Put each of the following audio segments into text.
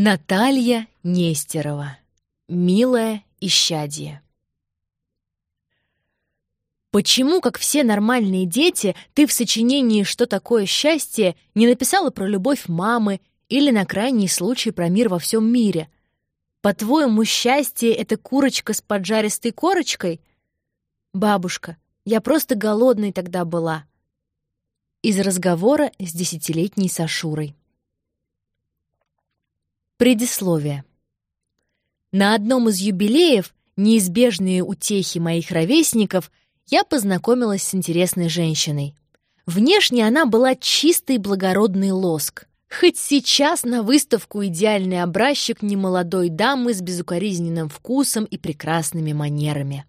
Наталья Нестерова. Милое исчадие. Почему, как все нормальные дети, ты в сочинении «Что такое счастье» не написала про любовь мамы или, на крайний случай, про мир во всем мире? По-твоему, счастье — это курочка с поджаристой корочкой? Бабушка, я просто голодной тогда была. Из разговора с десятилетней Сашурой. Предисловие. На одном из юбилеев, неизбежные утехи моих ровесников, я познакомилась с интересной женщиной. Внешне она была чистый благородный лоск. Хоть сейчас на выставку идеальный образчик немолодой дамы с безукоризненным вкусом и прекрасными манерами.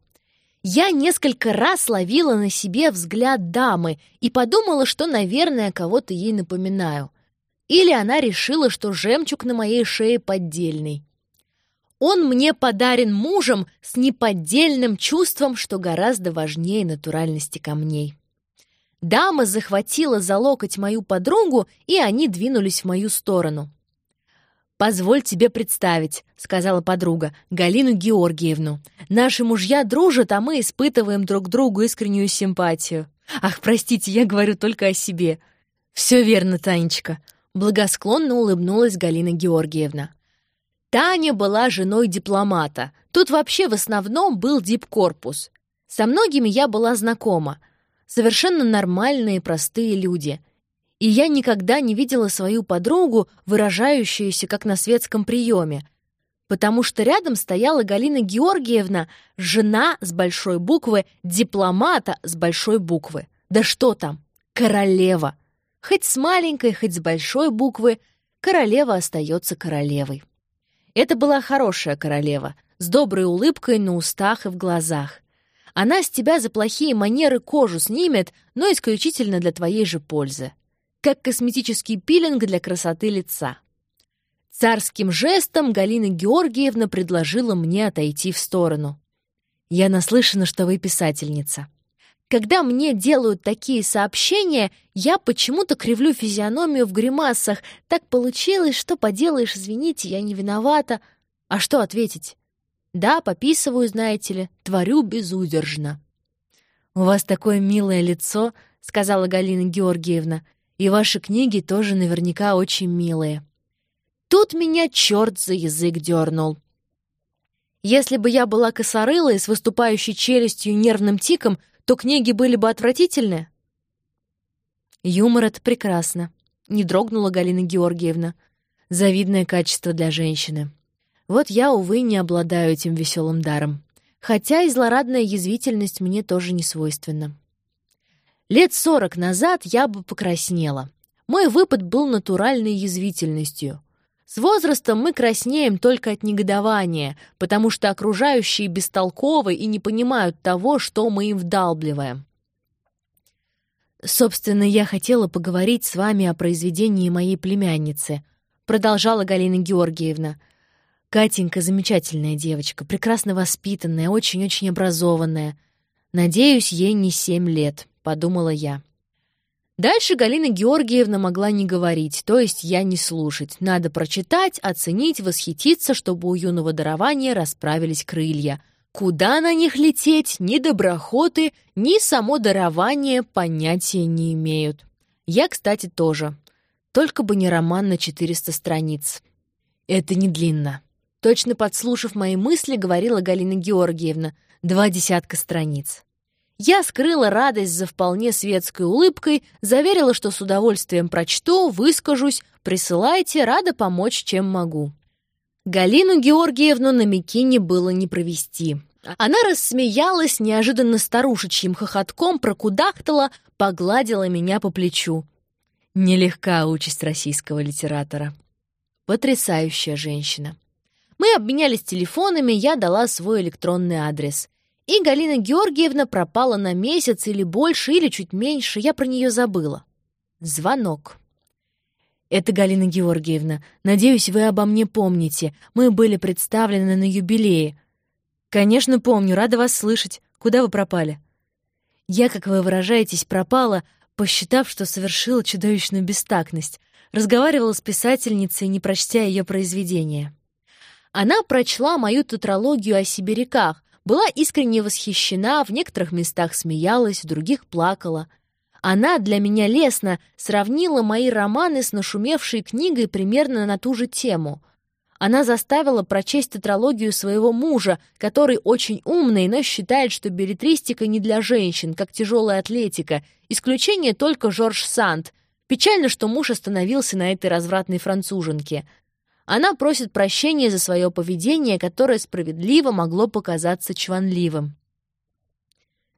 Я несколько раз ловила на себе взгляд дамы и подумала, что, наверное, кого-то ей напоминаю — или она решила, что жемчуг на моей шее поддельный. Он мне подарен мужем с неподдельным чувством, что гораздо важнее натуральности камней. Дама захватила за локоть мою подругу, и они двинулись в мою сторону. «Позволь тебе представить», — сказала подруга, — «Галину Георгиевну. Наши мужья дружат, а мы испытываем друг другу искреннюю симпатию. Ах, простите, я говорю только о себе». «Все верно, Танечка», Благосклонно улыбнулась Галина Георгиевна. Таня была женой дипломата. Тут вообще в основном был дипкорпус. Со многими я была знакома. Совершенно нормальные, простые люди. И я никогда не видела свою подругу, выражающуюся как на светском приеме, потому что рядом стояла Галина Георгиевна, жена с большой буквы, дипломата с большой буквы. Да что там, королева! Хоть с маленькой, хоть с большой буквы, королева остается королевой. Это была хорошая королева, с доброй улыбкой на устах и в глазах. Она с тебя за плохие манеры кожу снимет, но исключительно для твоей же пользы. Как косметический пилинг для красоты лица. Царским жестом Галина Георгиевна предложила мне отойти в сторону. «Я наслышана, что вы писательница. Когда мне делают такие сообщения, я почему-то кривлю физиономию в гримасах. Так получилось, что поделаешь, извините, я не виновата. А что ответить? Да, пописываю, знаете ли, творю безудержно. «У вас такое милое лицо», — сказала Галина Георгиевна, «и ваши книги тоже наверняка очень милые». Тут меня черт за язык дернул. Если бы я была косорылой с выступающей челюстью и нервным тиком, то книги были бы отвратительны? Юмор — это прекрасно. Не дрогнула Галина Георгиевна. Завидное качество для женщины. Вот я, увы, не обладаю этим веселым даром. Хотя и злорадная язвительность мне тоже не свойственна. Лет сорок назад я бы покраснела. Мой выпад был натуральной язвительностью. С возрастом мы краснеем только от негодования, потому что окружающие бестолковы и не понимают того, что мы им вдалбливаем. «Собственно, я хотела поговорить с вами о произведении моей племянницы», продолжала Галина Георгиевна. «Катенька замечательная девочка, прекрасно воспитанная, очень-очень образованная. Надеюсь, ей не семь лет», — подумала я. Дальше Галина Георгиевна могла не говорить, то есть я не слушать. Надо прочитать, оценить, восхититься, чтобы у юного дарования расправились крылья. Куда на них лететь, ни доброхоты, ни само дарование понятия не имеют. Я, кстати, тоже. Только бы не роман на 400 страниц. Это не длинно. Точно подслушав мои мысли, говорила Галина Георгиевна. Два десятка страниц. Я скрыла радость за вполне светской улыбкой, заверила, что с удовольствием прочту, выскажусь, присылайте, рада помочь, чем могу. Галину Георгиевну на Микине было не провести. Она рассмеялась неожиданно старушечьим хохотком, прокудахтала, погладила меня по плечу. Нелегка участь российского литератора. Потрясающая женщина. Мы обменялись телефонами, я дала свой электронный адрес и Галина Георгиевна пропала на месяц или больше, или чуть меньше, я про нее забыла. Звонок. «Это Галина Георгиевна. Надеюсь, вы обо мне помните. Мы были представлены на юбилее». «Конечно, помню. Рада вас слышать. Куда вы пропали?» «Я, как вы выражаетесь, пропала, посчитав, что совершила чудовищную бестактность. разговаривала с писательницей, не прочтя ее произведение. Она прочла мою тетралогию о сибиряках, была искренне восхищена, в некоторых местах смеялась, в других плакала. Она для меня лестно сравнила мои романы с нашумевшей книгой примерно на ту же тему. Она заставила прочесть тетралогию своего мужа, который очень умный, но считает, что билетристика не для женщин, как тяжелая атлетика. Исключение только Жорж Санд. Печально, что муж остановился на этой развратной француженке. Она просит прощения за свое поведение, которое справедливо могло показаться чванливым.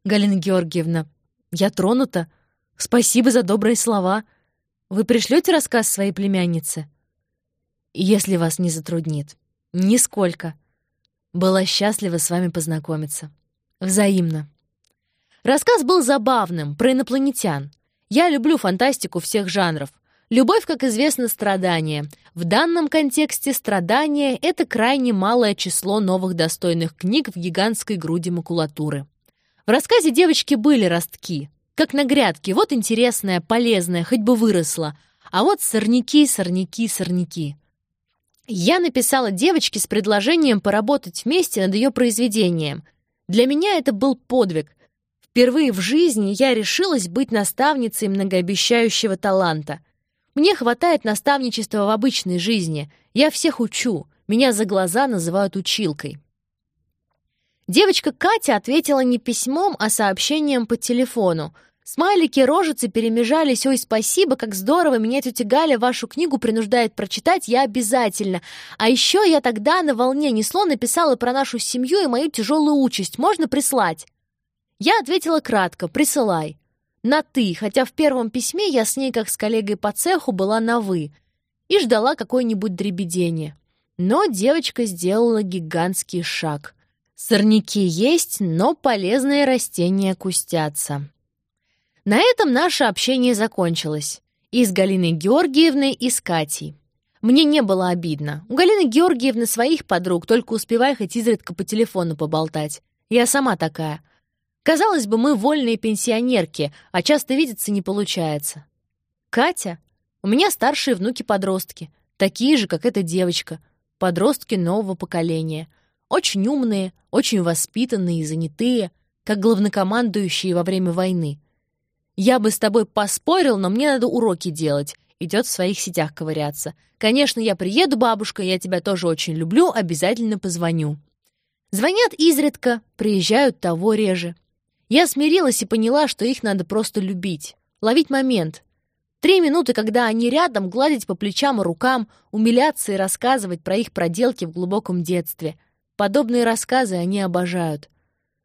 «Галина Георгиевна, я тронута. Спасибо за добрые слова. Вы пришлете рассказ своей племяннице?» если вас не затруднит. Нисколько. Была счастлива с вами познакомиться. Взаимно. Рассказ был забавным, про инопланетян. Я люблю фантастику всех жанров. Любовь, как известно, страдание. В данном контексте страдание — это крайне малое число новых достойных книг в гигантской груди макулатуры. В рассказе девочки были ростки, как на грядке, вот интересное, полезное, хоть бы выросло. А вот сорняки, сорняки, сорняки. Я написала девочке с предложением поработать вместе над ее произведением. Для меня это был подвиг. Впервые в жизни я решилась быть наставницей многообещающего таланта. Мне хватает наставничества в обычной жизни. Я всех учу. Меня за глаза называют училкой. Девочка Катя ответила не письмом, а сообщением по телефону — Смайлики, рожицы перемежались. Ой, спасибо, как здорово. Меня тетя Галя вашу книгу принуждает прочитать. Я обязательно. А еще я тогда на волне несло написала про нашу семью и мою тяжелую участь. Можно прислать?» Я ответила кратко. «Присылай». На «ты», хотя в первом письме я с ней, как с коллегой по цеху, была на «вы» и ждала какое-нибудь дребедение. Но девочка сделала гигантский шаг. Сорняки есть, но полезные растения кустятся. На этом наше общение закончилось. И с Галиной Георгиевной, и с Катей. Мне не было обидно. У Галины Георгиевны своих подруг, только успевай хоть изредка по телефону поболтать. Я сама такая. Казалось бы, мы вольные пенсионерки, а часто видеться не получается. Катя? У меня старшие внуки-подростки, такие же, как эта девочка, подростки нового поколения. Очень умные, очень воспитанные и занятые, как главнокомандующие во время войны. Я бы с тобой поспорил, но мне надо уроки делать. Идет в своих сетях ковыряться. Конечно, я приеду, бабушка, я тебя тоже очень люблю, обязательно позвоню. Звонят изредка, приезжают того реже. Я смирилась и поняла, что их надо просто любить, ловить момент. Три минуты, когда они рядом, гладить по плечам и рукам, умиляться и рассказывать про их проделки в глубоком детстве. Подобные рассказы они обожают.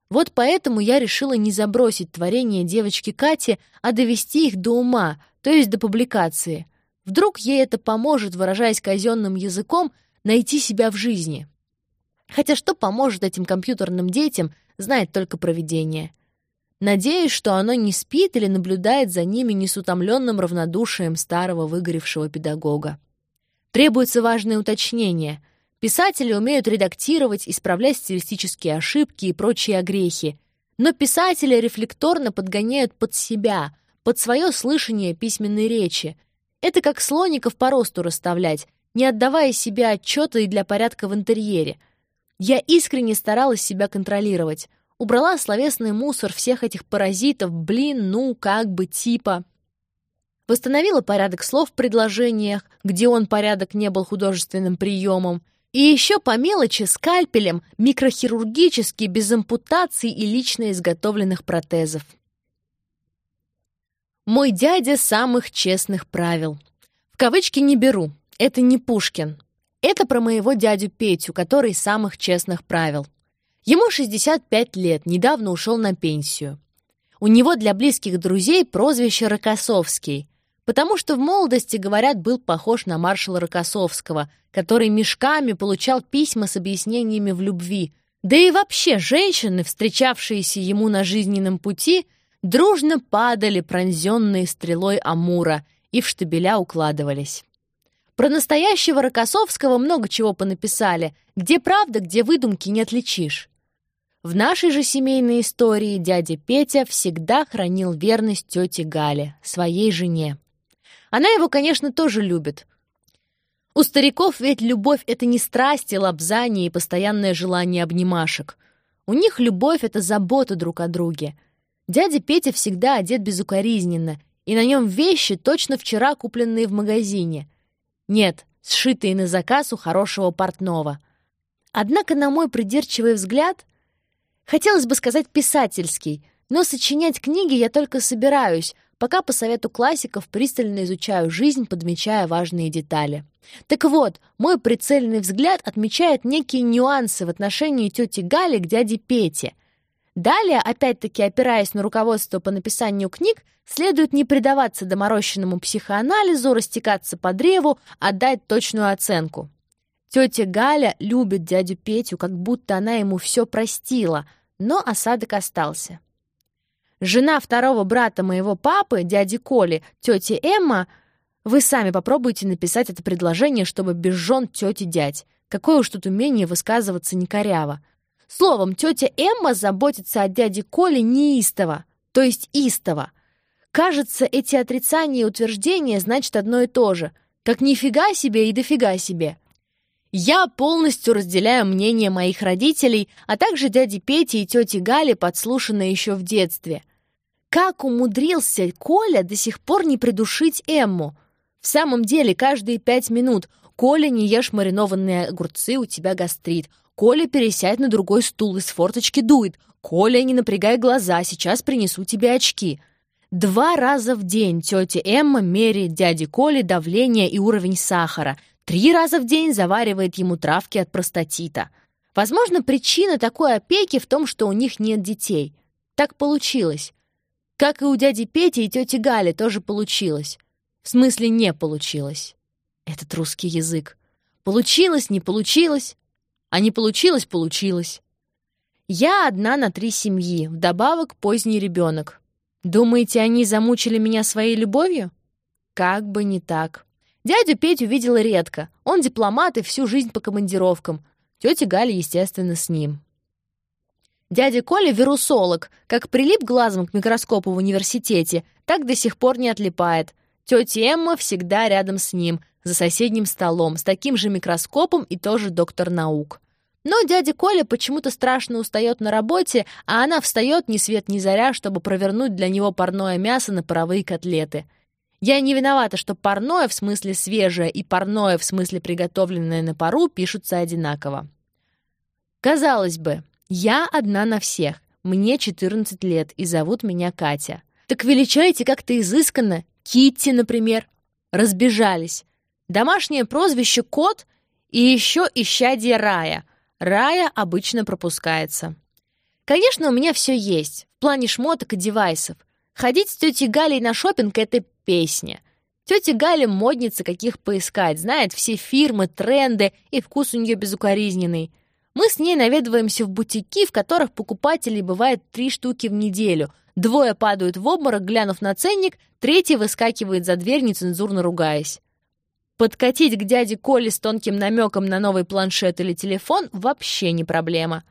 Вот поэтому я решила не забросить творение девочки Кати, а довести их до ума, то есть до публикации. Вдруг ей это поможет, выражаясь казенным языком, найти себя в жизни. Хотя что поможет этим компьютерным детям, знает только провидение. Надеюсь, что оно не спит или наблюдает за ними несутомленным равнодушием старого выгоревшего педагога. Требуется важное уточнение — Писатели умеют редактировать, исправлять стилистические ошибки и прочие огрехи. Но писатели рефлекторно подгоняют под себя, под свое слышание письменной речи. Это как слоников по росту расставлять, не отдавая себе отчета и для порядка в интерьере. Я искренне старалась себя контролировать. Убрала словесный мусор всех этих паразитов, блин, ну, как бы, типа. Восстановила порядок слов в предложениях, где он порядок не был художественным приемом, и еще по мелочи скальпелем, микрохирургически, без ампутаций и лично изготовленных протезов. Мой дядя самых честных правил. В кавычки не беру, это не Пушкин. Это про моего дядю Петю, который самых честных правил. Ему 65 лет, недавно ушел на пенсию. У него для близких друзей прозвище Рокоссовский потому что в молодости, говорят, был похож на маршала Рокоссовского, который мешками получал письма с объяснениями в любви. Да и вообще женщины, встречавшиеся ему на жизненном пути, дружно падали, пронзенные стрелой Амура, и в штабеля укладывались. Про настоящего Рокоссовского много чего понаписали, где правда, где выдумки не отличишь. В нашей же семейной истории дядя Петя всегда хранил верность тете Гале, своей жене. Она его, конечно, тоже любит. У стариков ведь любовь — это не страсть и лапзание и постоянное желание обнимашек. У них любовь — это забота друг о друге. Дядя Петя всегда одет безукоризненно, и на нем вещи, точно вчера купленные в магазине. Нет, сшитые на заказ у хорошего портного. Однако, на мой придирчивый взгляд, хотелось бы сказать писательский, но сочинять книги я только собираюсь, пока по совету классиков пристально изучаю жизнь, подмечая важные детали. Так вот, мой прицельный взгляд отмечает некие нюансы в отношении тети Гали к дяде Пете. Далее, опять-таки опираясь на руководство по написанию книг, следует не предаваться доморощенному психоанализу, растекаться по древу, а дать точную оценку. Тетя Галя любит дядю Петю, как будто она ему все простила, но осадок остался. Жена второго брата моего папы, дяди Коли, тети Эмма, вы сами попробуйте написать это предложение, чтобы без жен тети дядь. Какое уж тут умение высказываться не коряво. Словом, тетя Эмма заботится о дяде Коле неистово, то есть истово. Кажется, эти отрицания и утверждения значат одно и то же. Как нифига себе и дофига себе. Я полностью разделяю мнение моих родителей, а также дяди Пети и тети Гали, подслушанное еще в детстве. Как умудрился Коля до сих пор не придушить Эмму? В самом деле, каждые пять минут «Коля, не ешь маринованные огурцы, у тебя гастрит», «Коля, пересядь на другой стул, из форточки дует», «Коля, не напрягай глаза, сейчас принесу тебе очки». Два раза в день тетя Эмма меряет дяде Коле давление и уровень сахара – Три раза в день заваривает ему травки от простатита. Возможно, причина такой опеки в том, что у них нет детей. Так получилось. Как и у дяди Пети и тети Гали тоже получилось. В смысле, не получилось. Этот русский язык. Получилось, не получилось. А не получилось, получилось. Я одна на три семьи, вдобавок поздний ребенок. Думаете, они замучили меня своей любовью? Как бы не так. Дядю Петю видела редко. Он дипломат и всю жизнь по командировкам. Тетя Галя, естественно, с ним. Дядя Коля — вирусолог. Как прилип глазом к микроскопу в университете, так до сих пор не отлипает. Тетя Эмма всегда рядом с ним, за соседним столом, с таким же микроскопом и тоже доктор наук. Но дядя Коля почему-то страшно устает на работе, а она встает ни свет ни заря, чтобы провернуть для него парное мясо на паровые котлеты. Я не виновата, что парное в смысле свежее и парное в смысле приготовленное на пару пишутся одинаково. Казалось бы, я одна на всех. Мне 14 лет, и зовут меня Катя. Так величайте как-то изысканно. Китти, например. Разбежались. Домашнее прозвище Кот и еще исчадие Рая. Рая обычно пропускается. Конечно, у меня все есть. В плане шмоток и девайсов. Ходить с тетей Галей на шопинг — это песня. Тетя Галя модница, каких поискать, знает все фирмы, тренды, и вкус у нее безукоризненный. Мы с ней наведываемся в бутики, в которых покупателей бывает три штуки в неделю. Двое падают в обморок, глянув на ценник, третий выскакивает за дверь, нецензурно ругаясь. Подкатить к дяде Коле с тонким намеком на новый планшет или телефон вообще не проблема.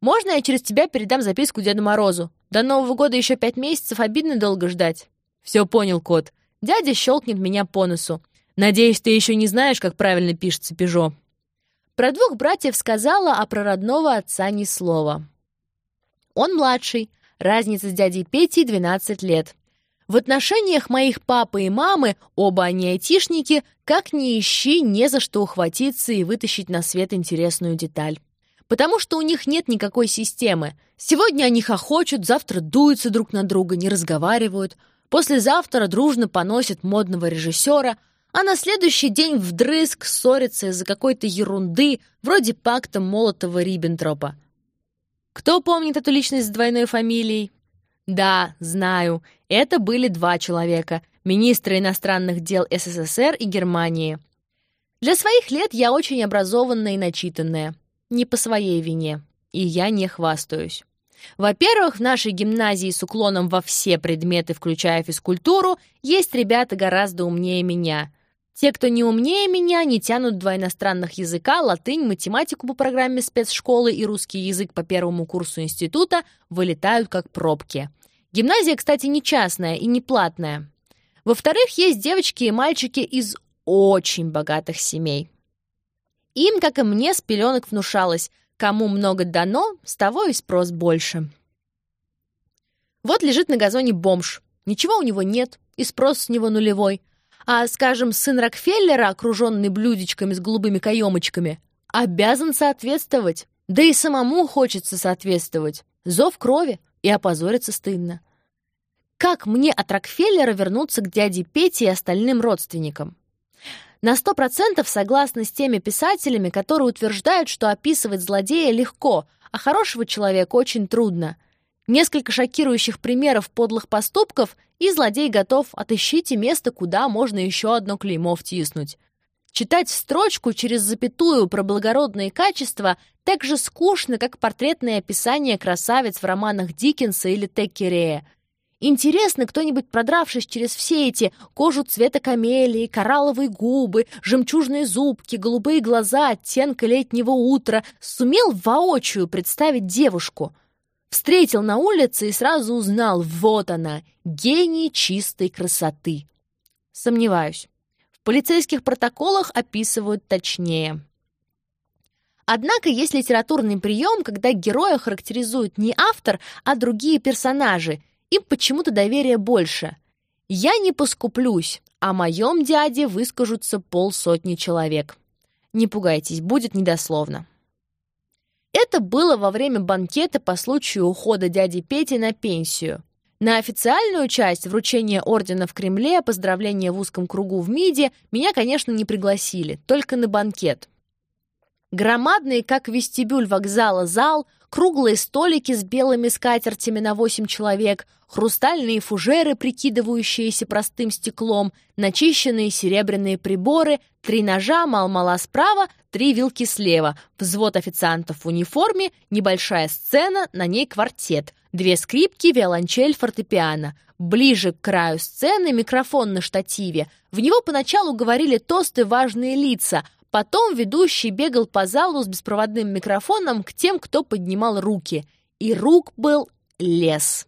«Можно я через тебя передам записку Деду Морозу? До Нового года еще пять месяцев, обидно долго ждать». «Все понял, кот. Дядя щелкнет меня по носу. Надеюсь, ты еще не знаешь, как правильно пишется «пежо». Про двух братьев сказала, а про родного отца ни слова. Он младший, разница с дядей Петей 12 лет. В отношениях моих папы и мамы, оба они айтишники, как ни ищи, не за что ухватиться и вытащить на свет интересную деталь потому что у них нет никакой системы. Сегодня они хохочут, завтра дуются друг на друга, не разговаривают, послезавтра дружно поносят модного режиссера, а на следующий день вдрызг ссорятся из-за какой-то ерунды, вроде пакта Молотова-Риббентропа. Кто помнит эту личность с двойной фамилией? Да, знаю, это были два человека — министры иностранных дел СССР и Германии. Для своих лет я очень образованная и начитанная не по своей вине, и я не хвастаюсь. Во-первых, в нашей гимназии с уклоном во все предметы, включая физкультуру, есть ребята гораздо умнее меня. Те, кто не умнее меня, не тянут два иностранных языка, латынь, математику по программе спецшколы и русский язык по первому курсу института, вылетают как пробки. Гимназия, кстати, не частная и не платная. Во-вторых, есть девочки и мальчики из очень богатых семей. Им, как и мне, с пеленок внушалось, кому много дано, с того и спрос больше. Вот лежит на газоне бомж. Ничего у него нет, и спрос с него нулевой. А, скажем, сын Рокфеллера, окруженный блюдечками с голубыми каемочками, обязан соответствовать. Да и самому хочется соответствовать. Зов крови, и опозориться стыдно. Как мне от Рокфеллера вернуться к дяде Пете и остальным родственникам? На сто процентов согласна с теми писателями, которые утверждают, что описывать злодея легко, а хорошего человека очень трудно — Несколько шокирующих примеров подлых поступков, и злодей готов отыщите место, куда можно еще одно клеймо втиснуть. Читать строчку через запятую про благородные качества так же скучно, как портретное описание красавиц в романах Диккенса или Теккерея. Интересно, кто-нибудь, продравшись через все эти кожу цвета камелии, коралловые губы, жемчужные зубки, голубые глаза оттенка летнего утра, сумел воочию представить девушку — Встретил на улице и сразу узнал, вот она, гений чистой красоты. Сомневаюсь. В полицейских протоколах описывают точнее. Однако есть литературный прием, когда героя характеризует не автор, а другие персонажи. Им почему-то доверия больше. Я не поскуплюсь, о моем дяде выскажутся полсотни человек. Не пугайтесь, будет недословно. Это было во время банкета по случаю ухода дяди Пети на пенсию. На официальную часть вручения ордена в Кремле, поздравления в узком кругу в МИДе меня, конечно, не пригласили, только на банкет. Громадный, как вестибюль вокзала, зал, круглые столики с белыми скатертями на восемь человек, хрустальные фужеры, прикидывающиеся простым стеклом, начищенные серебряные приборы, три ножа, мал-мала справа, три вилки слева, взвод официантов в униформе, небольшая сцена, на ней квартет, две скрипки, виолончель, фортепиано. Ближе к краю сцены микрофон на штативе. В него поначалу говорили тосты важные лица, потом ведущий бегал по залу с беспроводным микрофоном к тем, кто поднимал руки. И рук был лес.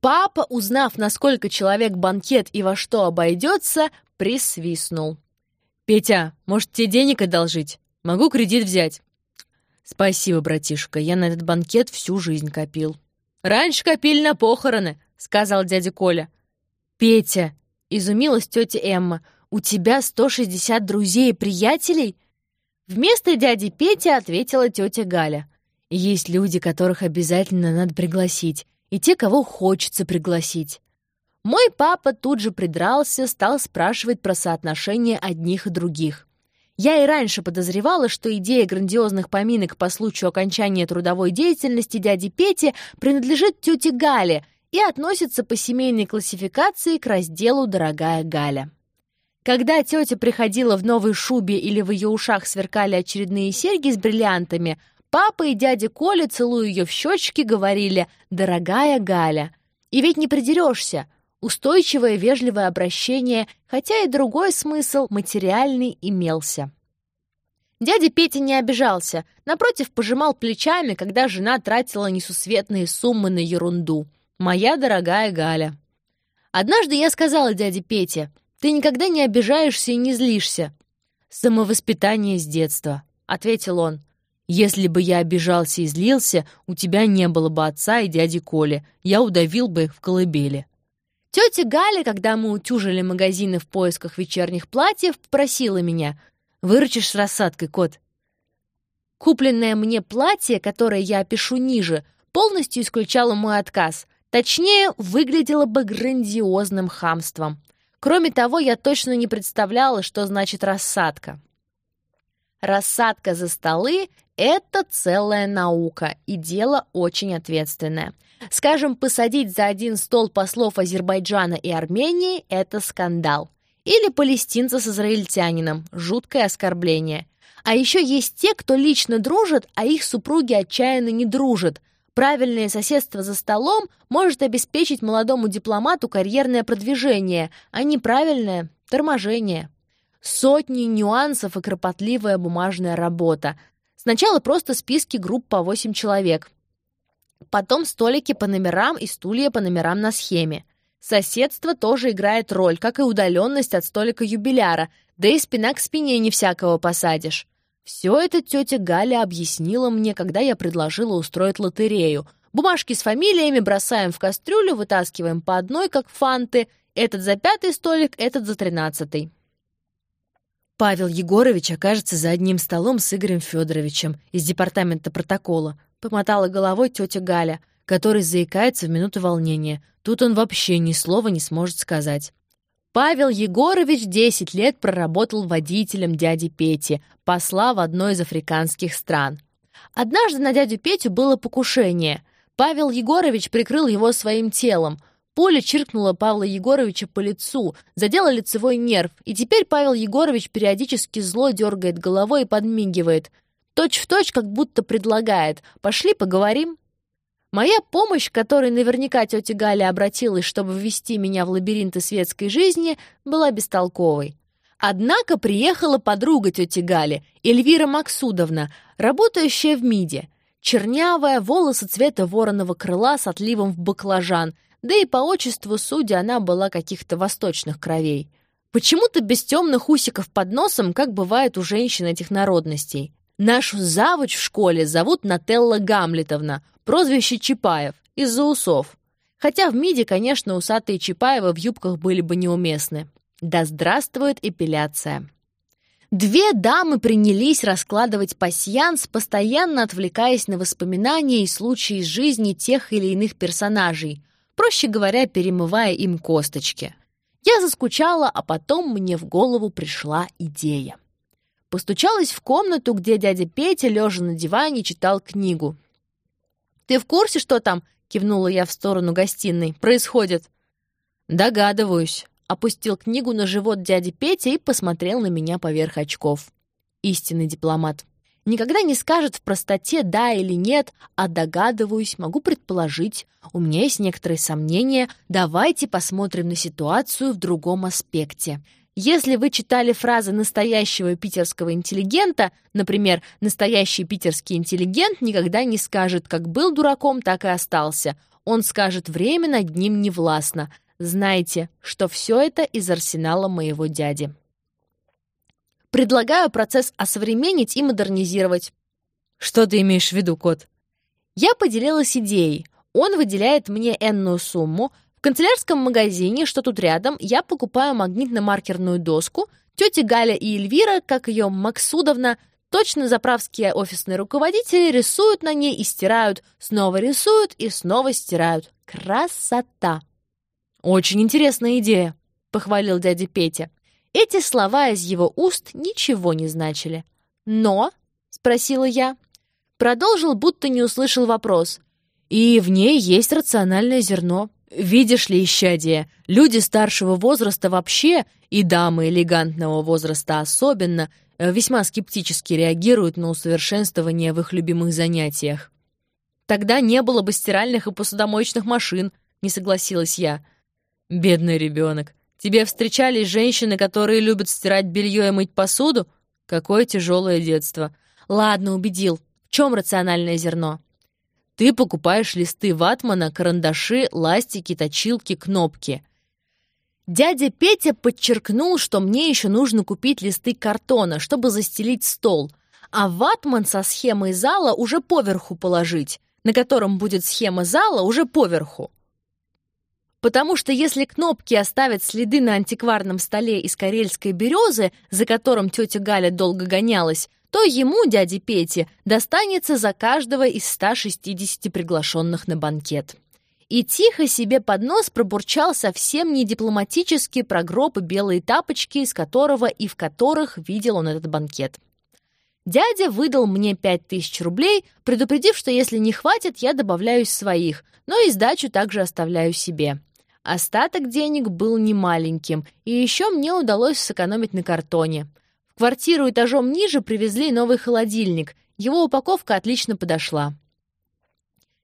Папа, узнав, насколько человек банкет и во что обойдется, присвистнул. «Петя, может, тебе денег одолжить? Могу кредит взять». «Спасибо, братишка, я на этот банкет всю жизнь копил». «Раньше копили на похороны», — сказал дядя Коля. «Петя», — изумилась тетя Эмма, — «у тебя 160 друзей и приятелей?» Вместо дяди Пети ответила тетя Галя. «Есть люди, которых обязательно надо пригласить, и те, кого хочется пригласить. Мой папа тут же придрался, стал спрашивать про соотношение одних и других. Я и раньше подозревала, что идея грандиозных поминок по случаю окончания трудовой деятельности дяди Пети принадлежит тете Гале и относится по семейной классификации к разделу «Дорогая Галя». Когда тетя приходила в новой шубе или в ее ушах сверкали очередные серьги с бриллиантами, папа и дядя Коля, целуя ее в щечки, говорили «Дорогая Галя». И ведь не придерешься, устойчивое вежливое обращение, хотя и другой смысл материальный имелся. Дядя Петя не обижался, напротив, пожимал плечами, когда жена тратила несусветные суммы на ерунду. «Моя дорогая Галя». Однажды я сказала дяде Пете, «Ты никогда не обижаешься и не злишься». «Самовоспитание с детства», — ответил он. «Если бы я обижался и злился, у тебя не было бы отца и дяди Коли. Я удавил бы в колыбели». Тетя Галя, когда мы утюжили магазины в поисках вечерних платьев, попросила меня «Выручишь с рассадкой, кот?» Купленное мне платье, которое я опишу ниже, полностью исключало мой отказ. Точнее, выглядело бы грандиозным хамством. Кроме того, я точно не представляла, что значит рассадка. Рассадка за столы — это целая наука, и дело очень ответственное. Скажем, посадить за один стол послов Азербайджана и Армении — это скандал. Или палестинца с израильтянином — жуткое оскорбление. А еще есть те, кто лично дружит, а их супруги отчаянно не дружат. Правильное соседство за столом может обеспечить молодому дипломату карьерное продвижение, а неправильное — торможение. Сотни нюансов и кропотливая бумажная работа. Сначала просто списки групп по 8 человек. Потом столики по номерам и стулья по номерам на схеме. Соседство тоже играет роль, как и удаленность от столика юбиляра, да и спина к спине не всякого посадишь. Все это тетя Галя объяснила мне, когда я предложила устроить лотерею. Бумажки с фамилиями бросаем в кастрюлю, вытаскиваем по одной, как фанты. Этот за пятый столик, этот за тринадцатый. Павел Егорович окажется за одним столом с Игорем Федоровичем из департамента протокола. Помотала головой тетя Галя, который заикается в минуту волнения. Тут он вообще ни слова не сможет сказать. Павел Егорович 10 лет проработал водителем дяди Пети, посла в одной из африканских стран. Однажды на дядю Петю было покушение. Павел Егорович прикрыл его своим телом. Пуля чиркнула Павла Егоровича по лицу, задела лицевой нерв, и теперь Павел Егорович периодически зло дергает головой и подмигивает. Точь в точь, как будто предлагает «пошли поговорим». Моя помощь, которой наверняка тетя Галя обратилась, чтобы ввести меня в лабиринты светской жизни, была бестолковой. Однако приехала подруга тети Гали, Эльвира Максудовна, работающая в МИДе. Чернявая, волосы цвета вороного крыла с отливом в баклажан, да и по отчеству, судя, она была каких-то восточных кровей. Почему-то без темных усиков под носом, как бывает у женщин этих народностей. Нашу завуч в школе зовут Нателла Гамлетовна — Прозвище Чапаев из-за усов. Хотя в МИДе, конечно, усатые Чапаевы в юбках были бы неуместны. Да здравствует эпиляция. Две дамы принялись раскладывать пасьянс, постоянно отвлекаясь на воспоминания и случаи из жизни тех или иных персонажей, проще говоря, перемывая им косточки. Я заскучала, а потом мне в голову пришла идея. Постучалась в комнату, где дядя Петя, лежа на диване, читал книгу. «Ты в курсе, что там?» — кивнула я в сторону гостиной. «Происходит». «Догадываюсь», — опустил книгу на живот дяди Петя и посмотрел на меня поверх очков. Истинный дипломат. Никогда не скажет в простоте «да» или «нет», а догадываюсь, могу предположить. У меня есть некоторые сомнения. Давайте посмотрим на ситуацию в другом аспекте. Если вы читали фразы настоящего питерского интеллигента, например, «настоящий питерский интеллигент никогда не скажет, как был дураком, так и остался», он скажет «время над ним не властно». Знайте, что все это из арсенала моего дяди. Предлагаю процесс осовременить и модернизировать. Что ты имеешь в виду, кот? Я поделилась идеей. Он выделяет мне энную сумму — канцелярском магазине, что тут рядом, я покупаю магнитно-маркерную доску. Тетя Галя и Эльвира, как ее Максудовна, точно заправские офисные руководители, рисуют на ней и стирают, снова рисуют и снова стирают. Красота! «Очень интересная идея», — похвалил дядя Петя. Эти слова из его уст ничего не значили. «Но?» — спросила я. Продолжил, будто не услышал вопрос. «И в ней есть рациональное зерно. Видишь ли, исчадие, люди старшего возраста вообще, и дамы элегантного возраста особенно, э, весьма скептически реагируют на усовершенствование в их любимых занятиях. Тогда не было бы стиральных и посудомоечных машин, не согласилась я. Бедный ребенок. Тебе встречались женщины, которые любят стирать белье и мыть посуду? Какое тяжелое детство. Ладно, убедил. В чем рациональное зерно? Ты покупаешь листы ватмана, карандаши, ластики, точилки, кнопки. Дядя Петя подчеркнул, что мне еще нужно купить листы картона, чтобы застелить стол, а ватман со схемой зала уже поверху положить, на котором будет схема зала уже поверху. Потому что если кнопки оставят следы на антикварном столе из карельской березы, за которым тетя Галя долго гонялась, то ему, дяде Пете, достанется за каждого из 160 приглашенных на банкет. И тихо себе под нос пробурчал совсем не дипломатически про гроб и белые тапочки, из которого и в которых видел он этот банкет. Дядя выдал мне пять тысяч рублей, предупредив, что если не хватит, я добавляю из своих, но и сдачу также оставляю себе. Остаток денег был немаленьким, и еще мне удалось сэкономить на картоне — квартиру этажом ниже привезли новый холодильник. Его упаковка отлично подошла.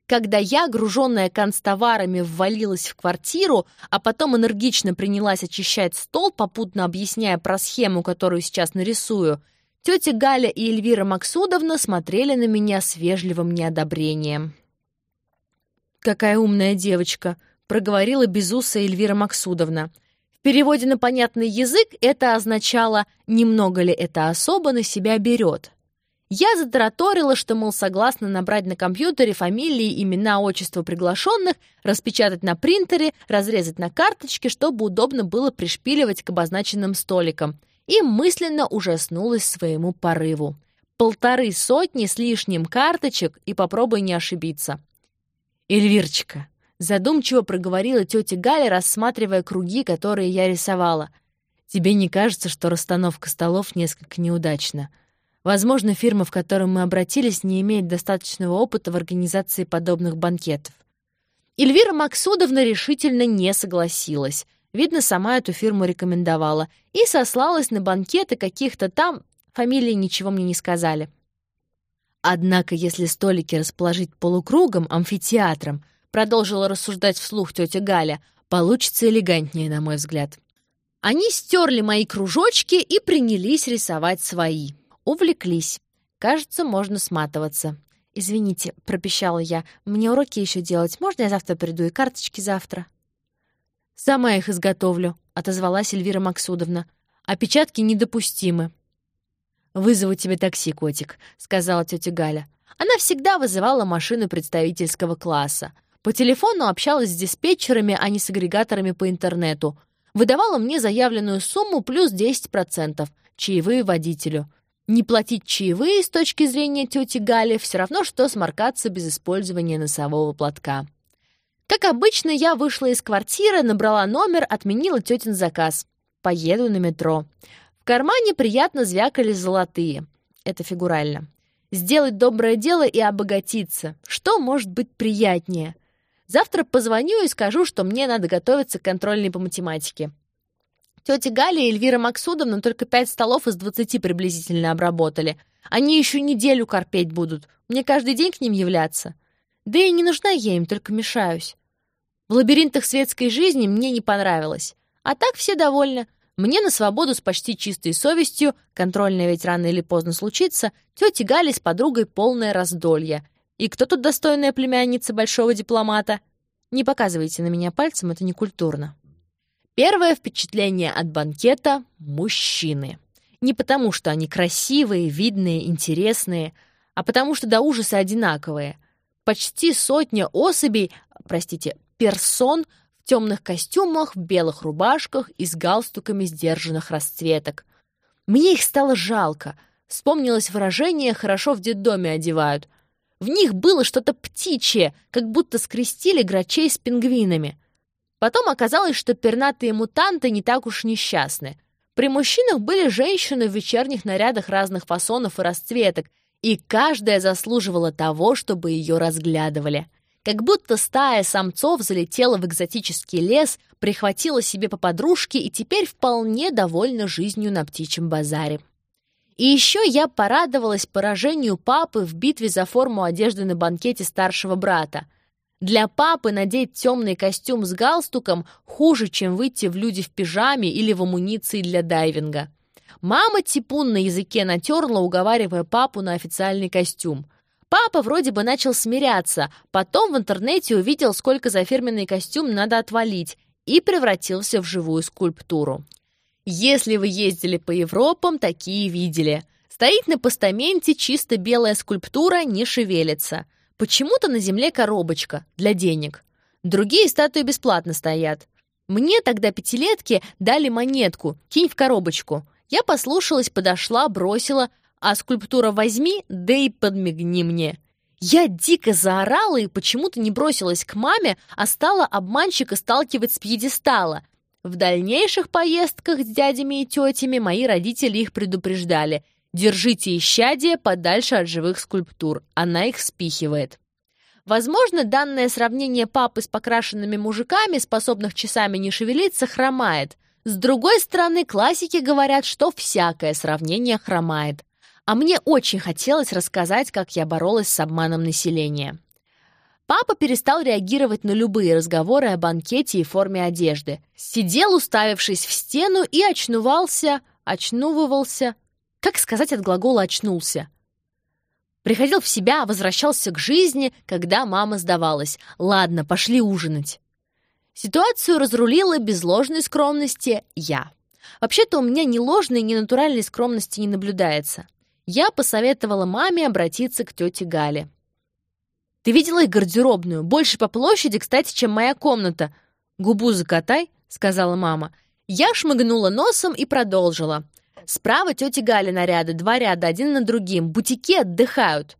Когда я, груженная канцтоварами, ввалилась в квартиру, а потом энергично принялась очищать стол, попутно объясняя про схему, которую сейчас нарисую, тетя Галя и Эльвира Максудовна смотрели на меня с вежливым неодобрением. «Какая умная девочка!» — проговорила безусая Эльвира Максудовна. Переводе на понятный язык это означало «немного ли это особо на себя берет». Я затараторила, что, мол, согласна набрать на компьютере фамилии, имена, отчества приглашенных, распечатать на принтере, разрезать на карточке, чтобы удобно было пришпиливать к обозначенным столикам, и мысленно ужаснулась своему порыву. Полторы сотни с лишним карточек, и попробуй не ошибиться. «Эльвирчика», — задумчиво проговорила тетя Галя, рассматривая круги, которые я рисовала, «тебе не кажется, что расстановка столов несколько неудачна?» Возможно, фирма, в которую мы обратились, не имеет достаточного опыта в организации подобных банкетов. Эльвира Максудовна решительно не согласилась. Видно, сама эту фирму рекомендовала. И сослалась на банкеты каких-то там, фамилии ничего мне не сказали. Однако, если столики расположить полукругом, амфитеатром, продолжила рассуждать вслух тетя Галя, получится элегантнее, на мой взгляд. Они стерли мои кружочки и принялись рисовать свои. Увлеклись. Кажется, можно сматываться. «Извините», — пропищала я, — «мне уроки еще делать. Можно я завтра приду и карточки завтра?» «Сама их изготовлю», — отозвалась Эльвира Максудовна. «Опечатки недопустимы». «Вызову тебе такси, котик», — сказала тетя Галя. Она всегда вызывала машину представительского класса. По телефону общалась с диспетчерами, а не с агрегаторами по интернету. Выдавала мне заявленную сумму плюс 10%, чаевые водителю. Не платить чаевые с точки зрения тети Гали все равно, что сморкаться без использования носового платка. Как обычно, я вышла из квартиры, набрала номер, отменила тетин заказ. Поеду на метро. В кармане приятно звякали золотые. Это фигурально. Сделать доброе дело и обогатиться. Что может быть приятнее? Завтра позвоню и скажу, что мне надо готовиться к контрольной по математике. Тетя Галя и Эльвира Максудовна только пять столов из двадцати приблизительно обработали. Они еще неделю корпеть будут. Мне каждый день к ним являться. Да и не нужна я им, только мешаюсь. В лабиринтах светской жизни мне не понравилось. А так все довольны. Мне на свободу с почти чистой совестью, контрольная ведь рано или поздно случится, тети Гали с подругой полное раздолье. И кто тут достойная племянница большого дипломата? Не показывайте на меня пальцем, это некультурно. Первое впечатление от банкета — мужчины. Не потому, что они красивые, видные, интересные, а потому что до ужаса одинаковые. Почти сотня особей, простите, персон в темных костюмах, в белых рубашках и с галстуками сдержанных расцветок. Мне их стало жалко. Вспомнилось выражение «хорошо в детдоме одевают». В них было что-то птичье, как будто скрестили грачей с пингвинами. Потом оказалось, что пернатые мутанты не так уж несчастны. При мужчинах были женщины в вечерних нарядах разных фасонов и расцветок, и каждая заслуживала того, чтобы ее разглядывали. Как будто стая самцов залетела в экзотический лес, прихватила себе по подружке и теперь вполне довольна жизнью на птичьем базаре. И еще я порадовалась поражению папы в битве за форму одежды на банкете старшего брата. Для папы надеть темный костюм с галстуком хуже, чем выйти в люди в пижаме или в амуниции для дайвинга. Мама типун на языке натерла, уговаривая папу на официальный костюм. Папа вроде бы начал смиряться, потом в интернете увидел, сколько за фирменный костюм надо отвалить, и превратился в живую скульптуру. Если вы ездили по Европам, такие видели. Стоит на постаменте чисто белая скульптура, не шевелится. Почему-то на земле коробочка для денег. Другие статуи бесплатно стоят. Мне тогда пятилетки дали монетку, кинь в коробочку. Я послушалась, подошла, бросила, а скульптура возьми, да и подмигни мне. Я дико заорала и почему-то не бросилась к маме, а стала обманщика сталкивать с пьедестала. В дальнейших поездках с дядями и тетями мои родители их предупреждали. Держите исчадие подальше от живых скульптур, она их спихивает. Возможно, данное сравнение папы с покрашенными мужиками, способных часами не шевелиться, хромает. С другой стороны, классики говорят, что всякое сравнение хромает. А мне очень хотелось рассказать, как я боролась с обманом населения. Папа перестал реагировать на любые разговоры о банкете и форме одежды. Сидел, уставившись в стену, и очнувался, очнувывался, как сказать от глагола «очнулся»? Приходил в себя, возвращался к жизни, когда мама сдавалась. «Ладно, пошли ужинать». Ситуацию разрулила без ложной скромности я. Вообще-то у меня ни ложной, ни натуральной скромности не наблюдается. Я посоветовала маме обратиться к тете Гале. «Ты видела их гардеробную? Больше по площади, кстати, чем моя комната. Губу закатай», — сказала мама. Я шмыгнула носом и продолжила. Справа тети Галя наряды, два ряда, один над другим. Бутики отдыхают.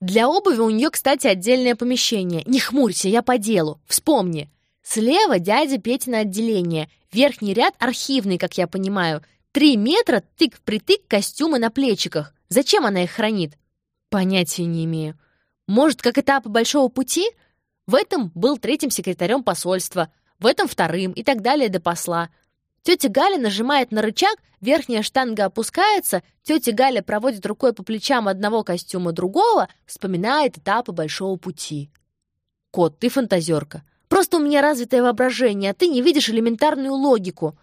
Для обуви у нее, кстати, отдельное помещение. Не хмурься, я по делу. Вспомни. Слева дядя Петина отделение. Верхний ряд архивный, как я понимаю. Три метра тык-притык костюмы на плечиках. Зачем она их хранит? Понятия не имею. Может, как этап большого пути? В этом был третьим секретарем посольства, в этом вторым и так далее до посла. Тетя Галя нажимает на рычаг, верхняя штанга опускается, тетя Галя проводит рукой по плечам одного костюма другого, вспоминает этапы большого пути. Кот, ты фантазерка. Просто у меня развитое воображение, а ты не видишь элементарную логику.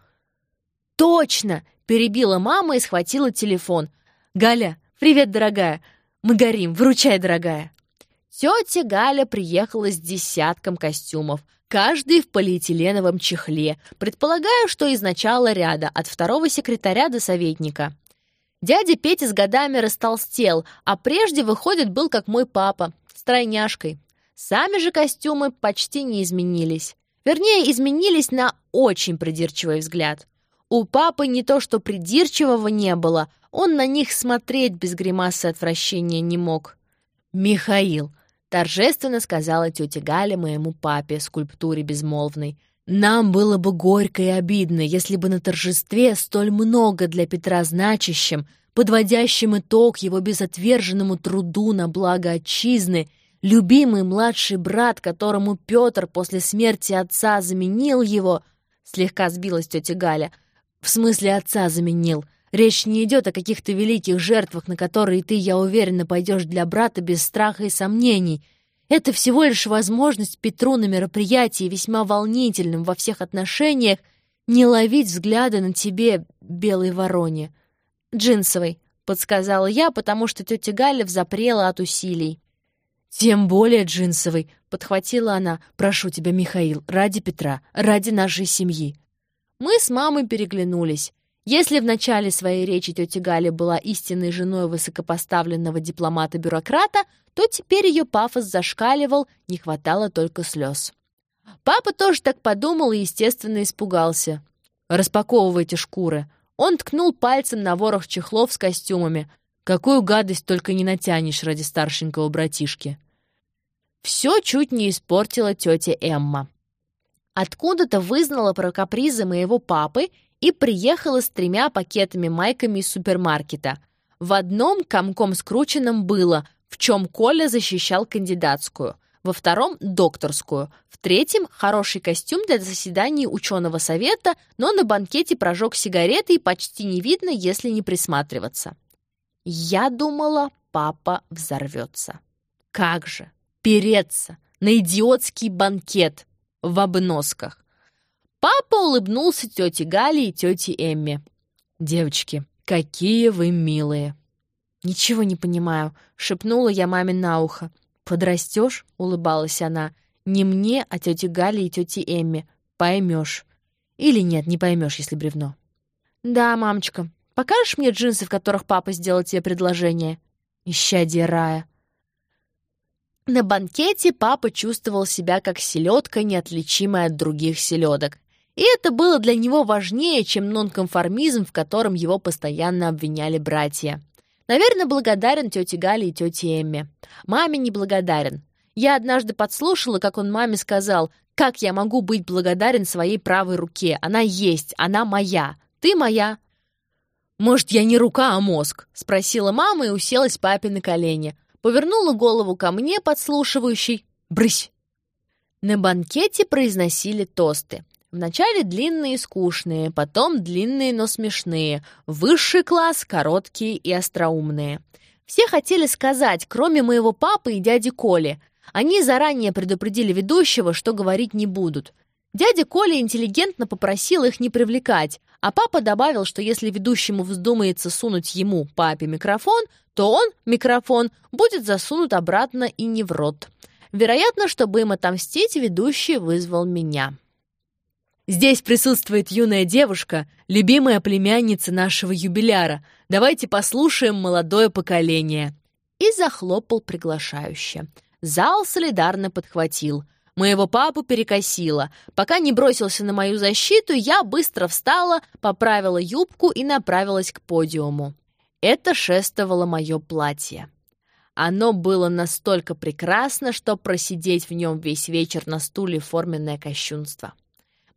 Точно! Перебила мама и схватила телефон. «Галя, привет, дорогая! Мы горим, выручай, дорогая!» Тетя Галя приехала с десятком костюмов, каждый в полиэтиленовом чехле, предполагаю, что из начала ряда, от второго секретаря до советника. Дядя Петя с годами растолстел, а прежде, выходит, был как мой папа, стройняшкой. Сами же костюмы почти не изменились. Вернее, изменились на очень придирчивый взгляд. У папы не то что придирчивого не было, он на них смотреть без гримасы отвращения не мог. «Михаил, торжественно сказала тетя Галя моему папе, скульптуре безмолвной. «Нам было бы горько и обидно, если бы на торжестве столь много для Петра значащим, подводящим итог его безотверженному труду на благо отчизны, любимый младший брат, которому Петр после смерти отца заменил его, слегка сбилась тетя Галя, в смысле отца заменил, Речь не идет о каких-то великих жертвах, на которые ты, я уверена, пойдешь для брата без страха и сомнений. Это всего лишь возможность Петру на мероприятии, весьма волнительном во всех отношениях, не ловить взгляда на тебе, белой вороне. «Джинсовый», — подсказала я, потому что тетя Галя взапрела от усилий. «Тем более джинсовый», — подхватила она. «Прошу тебя, Михаил, ради Петра, ради нашей семьи». Мы с мамой переглянулись. Если в начале своей речи тетя Галя была истинной женой высокопоставленного дипломата-бюрократа, то теперь ее пафос зашкаливал, не хватало только слез. Папа тоже так подумал и, естественно, испугался. «Распаковывайте шкуры». Он ткнул пальцем на ворох чехлов с костюмами. «Какую гадость только не натянешь ради старшенького братишки». Все чуть не испортила тетя Эмма. Откуда-то вызнала про капризы моего папы и приехала с тремя пакетами майками из супермаркета. В одном комком скрученном было, в чем Коля защищал кандидатскую, во втором — докторскую, в третьем — хороший костюм для заседаний ученого совета, но на банкете прожег сигареты и почти не видно, если не присматриваться. Я думала, папа взорвется. Как же, переться на идиотский банкет в обносках. Папа улыбнулся тете Гале и тете Эмме. «Девочки, какие вы милые!» «Ничего не понимаю», — шепнула я маме на ухо. «Подрастешь?» — улыбалась она. «Не мне, а тете Гале и тете Эмме. Поймешь. Или нет, не поймешь, если бревно». «Да, мамочка. Покажешь мне джинсы, в которых папа сделал тебе предложение?» «Исчадие рая». На банкете папа чувствовал себя как селедка, неотличимая от других селедок. И это было для него важнее, чем нонконформизм, в котором его постоянно обвиняли братья. Наверное, благодарен тете Гале и тете Эмме. Маме не благодарен. Я однажды подслушала, как он маме сказал, «Как я могу быть благодарен своей правой руке? Она есть, она моя. Ты моя». «Может, я не рука, а мозг?» — спросила мама и уселась папе на колени. Повернула голову ко мне, подслушивающей. «Брысь!» На банкете произносили тосты. Вначале длинные и скучные, потом длинные, но смешные. Высший класс — короткие и остроумные. Все хотели сказать, кроме моего папы и дяди Коли. Они заранее предупредили ведущего, что говорить не будут. Дядя Коля интеллигентно попросил их не привлекать, а папа добавил, что если ведущему вздумается сунуть ему, папе, микрофон, то он, микрофон, будет засунут обратно и не в рот. Вероятно, чтобы им отомстить, ведущий вызвал меня. Здесь присутствует юная девушка, любимая племянница нашего юбиляра. Давайте послушаем молодое поколение». И захлопал приглашающе. Зал солидарно подхватил. Моего папу перекосило. Пока не бросился на мою защиту, я быстро встала, поправила юбку и направилась к подиуму. Это шествовало мое платье. Оно было настолько прекрасно, что просидеть в нем весь вечер на стуле — форменное кощунство.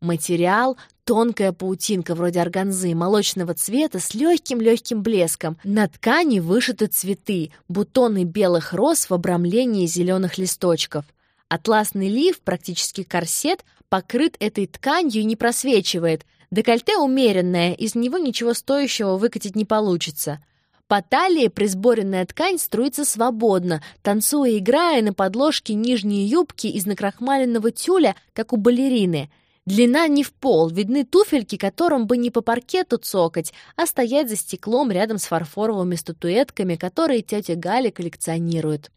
Материал — тонкая паутинка вроде органзы молочного цвета с легким-легким блеском. На ткани вышиты цветы, бутоны белых роз в обрамлении зеленых листочков. Атласный лиф, практически корсет, покрыт этой тканью и не просвечивает. Декольте умеренное, из него ничего стоящего выкатить не получится. По талии присборенная ткань струится свободно, танцуя и играя на подложке нижней юбки из накрахмаленного тюля, как у балерины. Длина не в пол, видны туфельки, которым бы не по паркету цокать, а стоять за стеклом рядом с фарфоровыми статуэтками, которые тетя Галя коллекционирует.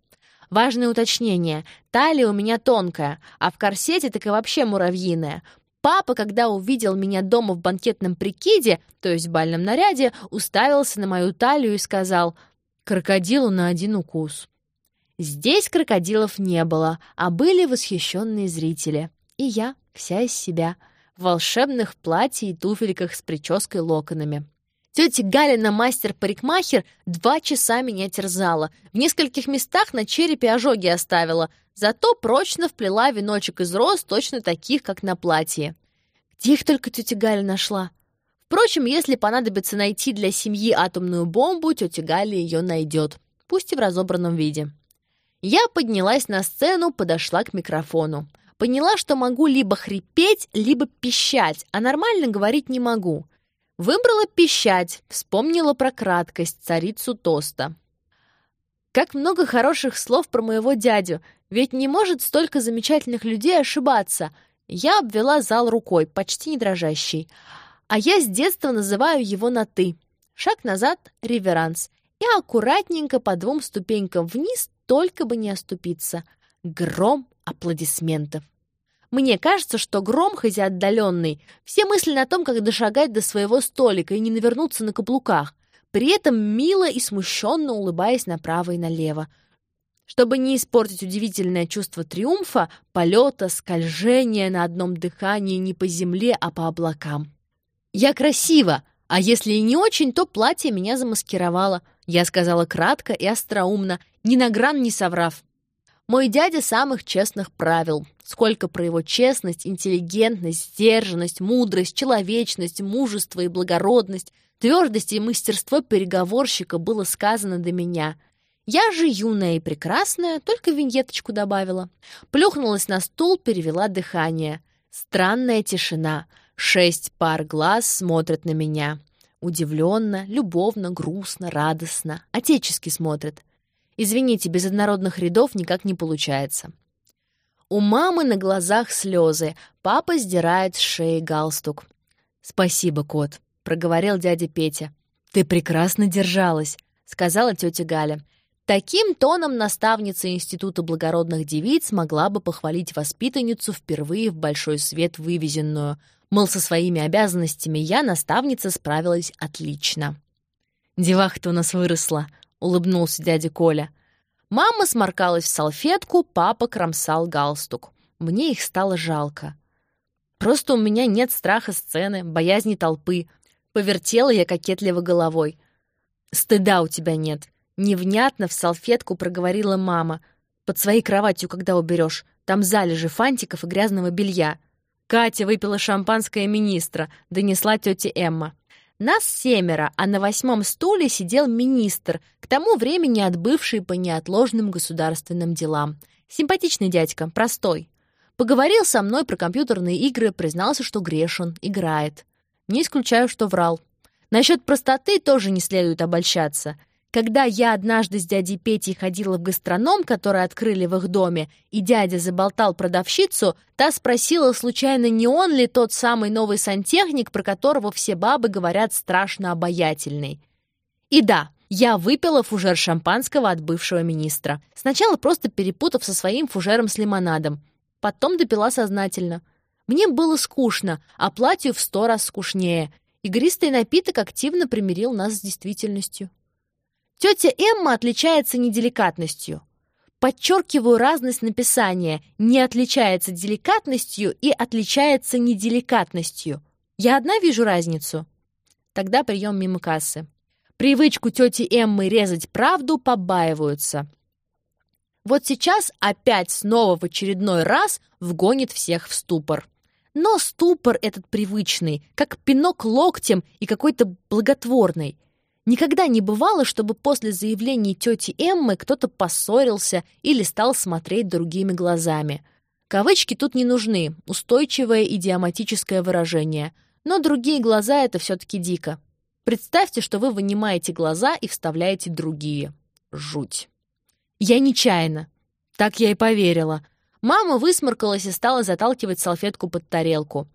Важное уточнение. Талия у меня тонкая, а в корсете так и вообще муравьиная. Папа, когда увидел меня дома в банкетном прикиде, то есть в бальном наряде, уставился на мою талию и сказал «Крокодилу на один укус». Здесь крокодилов не было, а были восхищенные зрители. И я, вся из себя, в волшебных платье и туфельках с прической локонами. Тетя Галина, мастер-парикмахер, два часа меня терзала. В нескольких местах на черепе ожоги оставила, зато прочно вплела веночек из роз, точно таких, как на платье. Где их только тетя Галя нашла? Впрочем, если понадобится найти для семьи атомную бомбу, тетя Галя ее найдет, пусть и в разобранном виде. Я поднялась на сцену, подошла к микрофону. Поняла, что могу либо хрипеть, либо пищать, а нормально говорить не могу. Выбрала пищать, вспомнила про краткость, царицу тоста. Как много хороших слов про моего дядю, ведь не может столько замечательных людей ошибаться. Я обвела зал рукой, почти не дрожащей. А я с детства называю его на «ты». Шаг назад — реверанс. И аккуратненько по двум ступенькам вниз, только бы не оступиться. Гром аплодисментов. Мне кажется, что гром, хотя отдаленный, все мысли на том, как дошагать до своего столика и не навернуться на каблуках, при этом мило и смущенно улыбаясь направо и налево. Чтобы не испортить удивительное чувство триумфа, полета, скольжения на одном дыхании не по земле, а по облакам. «Я красива!» А если и не очень, то платье меня замаскировало. Я сказала кратко и остроумно, ни на гран не соврав. Мой дядя самых честных правил. Сколько про его честность, интеллигентность, сдержанность, мудрость, человечность, мужество и благородность, твердость и мастерство переговорщика было сказано до меня. Я же юная и прекрасная, только виньеточку добавила. Плюхнулась на стул, перевела дыхание. Странная тишина. Шесть пар глаз смотрят на меня. Удивленно, любовно, грустно, радостно. Отечески смотрят. Извините, без однородных рядов никак не получается. У мамы на глазах слезы. Папа сдирает с шеи галстук. «Спасибо, кот», — проговорил дядя Петя. «Ты прекрасно держалась», — сказала тетя Галя. Таким тоном наставница Института благородных девиц могла бы похвалить воспитанницу впервые в большой свет вывезенную. Мол, со своими обязанностями я, наставница, справилась отлично. «Девах-то у нас выросла», — улыбнулся дядя Коля. Мама сморкалась в салфетку, папа кромсал галстук. Мне их стало жалко. Просто у меня нет страха сцены, боязни толпы. Повертела я кокетливо головой. «Стыда у тебя нет», — невнятно в салфетку проговорила мама. «Под своей кроватью когда уберешь? Там залежи фантиков и грязного белья». Катя выпила шампанское министра, донесла тетя Эмма. Нас семеро, а на восьмом стуле сидел министр, к тому времени отбывший по неотложным государственным делам. Симпатичный дядька, простой. Поговорил со мной про компьютерные игры, признался, что грешен, играет. Не исключаю, что врал. Насчет простоты тоже не следует обольщаться. Когда я однажды с дядей Петей ходила в гастроном, который открыли в их доме, и дядя заболтал продавщицу, та спросила, случайно не он ли тот самый новый сантехник, про которого все бабы говорят страшно обаятельный. И да, я выпила фужер шампанского от бывшего министра. Сначала просто перепутав со своим фужером с лимонадом. Потом допила сознательно. Мне было скучно, а платью в сто раз скучнее. Игристый напиток активно примирил нас с действительностью. Тетя Эмма отличается неделикатностью. Подчеркиваю разность написания. Не отличается деликатностью и отличается неделикатностью. Я одна вижу разницу. Тогда прием мимо кассы. Привычку тети Эммы резать правду побаиваются. Вот сейчас опять снова в очередной раз вгонит всех в ступор. Но ступор этот привычный, как пинок локтем и какой-то благотворный. Никогда не бывало, чтобы после заявлений тети Эммы кто-то поссорился или стал смотреть другими глазами. Кавычки тут не нужны, устойчивое идиоматическое выражение. Но другие глаза — это все-таки дико. Представьте, что вы вынимаете глаза и вставляете другие. Жуть. Я нечаянно. Так я и поверила. Мама высморкалась и стала заталкивать салфетку под тарелку.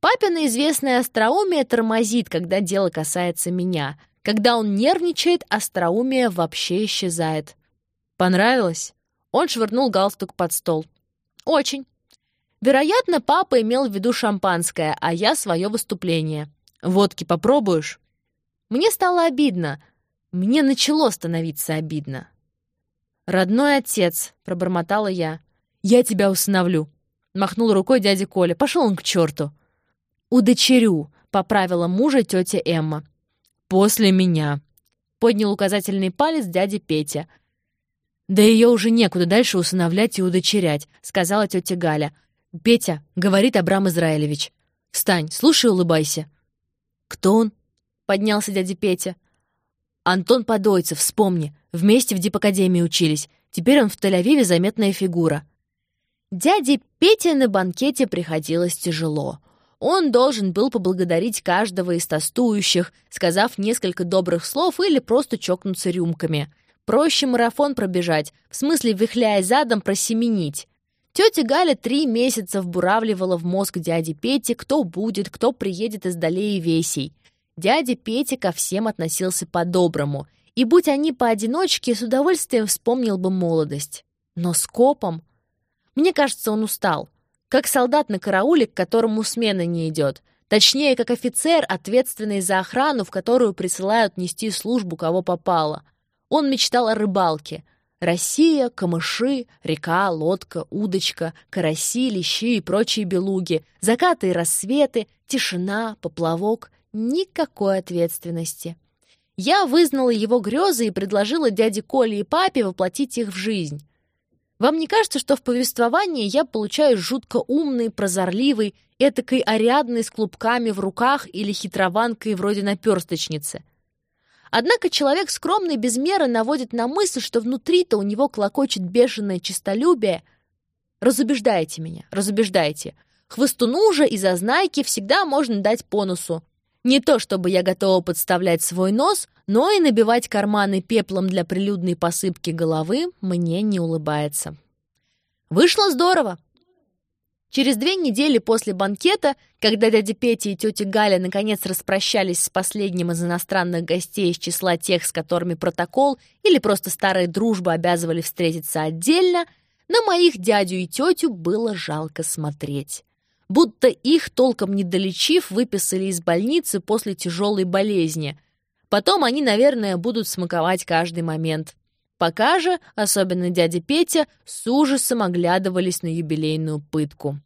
Папина известная остроумие тормозит, когда дело касается меня. Когда он нервничает, остроумие вообще исчезает. Понравилось? Он швырнул галстук под стол. Очень. Вероятно, папа имел в виду шампанское, а я свое выступление. Водки попробуешь? Мне стало обидно. Мне начало становиться обидно. «Родной отец», — пробормотала я. «Я тебя усыновлю», — махнул рукой дядя Коля. «Пошел он к черту». «Удочерю», — поправила мужа тетя Эмма. «После меня», — поднял указательный палец дядя Петя. «Да ее уже некуда дальше усыновлять и удочерять», — сказала тетя Галя. «Петя», — говорит Абрам Израилевич. «Встань, слушай, улыбайся». «Кто он?» — поднялся дядя Петя. «Антон Подойцев, вспомни. Вместе в дипакадемии учились. Теперь он в Тель-Авиве заметная фигура». Дяде Пете на банкете приходилось тяжело. Он должен был поблагодарить каждого из тостующих, сказав несколько добрых слов или просто чокнуться рюмками. Проще марафон пробежать, в смысле, вихляя задом, просеменить. Тетя Галя три месяца вбуравливала в мозг дяди Пети, кто будет, кто приедет из и весей. Дядя Петя ко всем относился по-доброму, и будь они поодиночке, с удовольствием вспомнил бы молодость. Но с копом... Мне кажется, он устал. Как солдат на карауле, к которому смена не идет. Точнее, как офицер, ответственный за охрану, в которую присылают нести службу, кого попало. Он мечтал о рыбалке. Россия, камыши, река, лодка, удочка, караси, лещи и прочие белуги, закаты и рассветы, тишина, поплавок, никакой ответственности. Я вызнала его грезы и предложила дяде Коле и папе воплотить их в жизнь. Вам не кажется, что в повествовании я получаю жутко умный, прозорливый, этакой орядный с клубками в руках или хитрованкой вроде наперсточницы? Однако человек скромный без меры наводит на мысль, что внутри-то у него клокочет бешеное честолюбие. Разубеждайте меня, разубеждайте. Хвостуну же и зазнайки всегда можно дать по носу. Не то чтобы я готова подставлять свой нос, но и набивать карманы пеплом для прилюдной посыпки головы мне не улыбается. Вышло здорово. Через две недели после банкета, когда дядя Петя и тетя Галя наконец распрощались с последним из иностранных гостей из числа тех, с которыми протокол или просто старая дружба обязывали встретиться отдельно, на моих дядю и тетю было жалко смотреть будто их, толком не долечив, выписали из больницы после тяжелой болезни. Потом они, наверное, будут смаковать каждый момент. Пока же, особенно дядя Петя, с ужасом оглядывались на юбилейную пытку.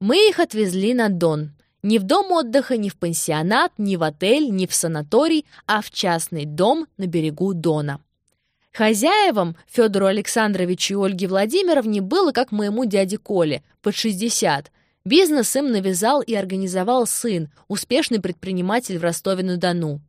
Мы их отвезли на Дон. Не в дом отдыха, не в пансионат, не в отель, не в санаторий, а в частный дом на берегу Дона. Хозяевам, Федору Александровичу и Ольге Владимировне, было как моему дяде Коле, под 60, Бизнес им навязал и организовал сын, успешный предприниматель в Ростове-на-Дону.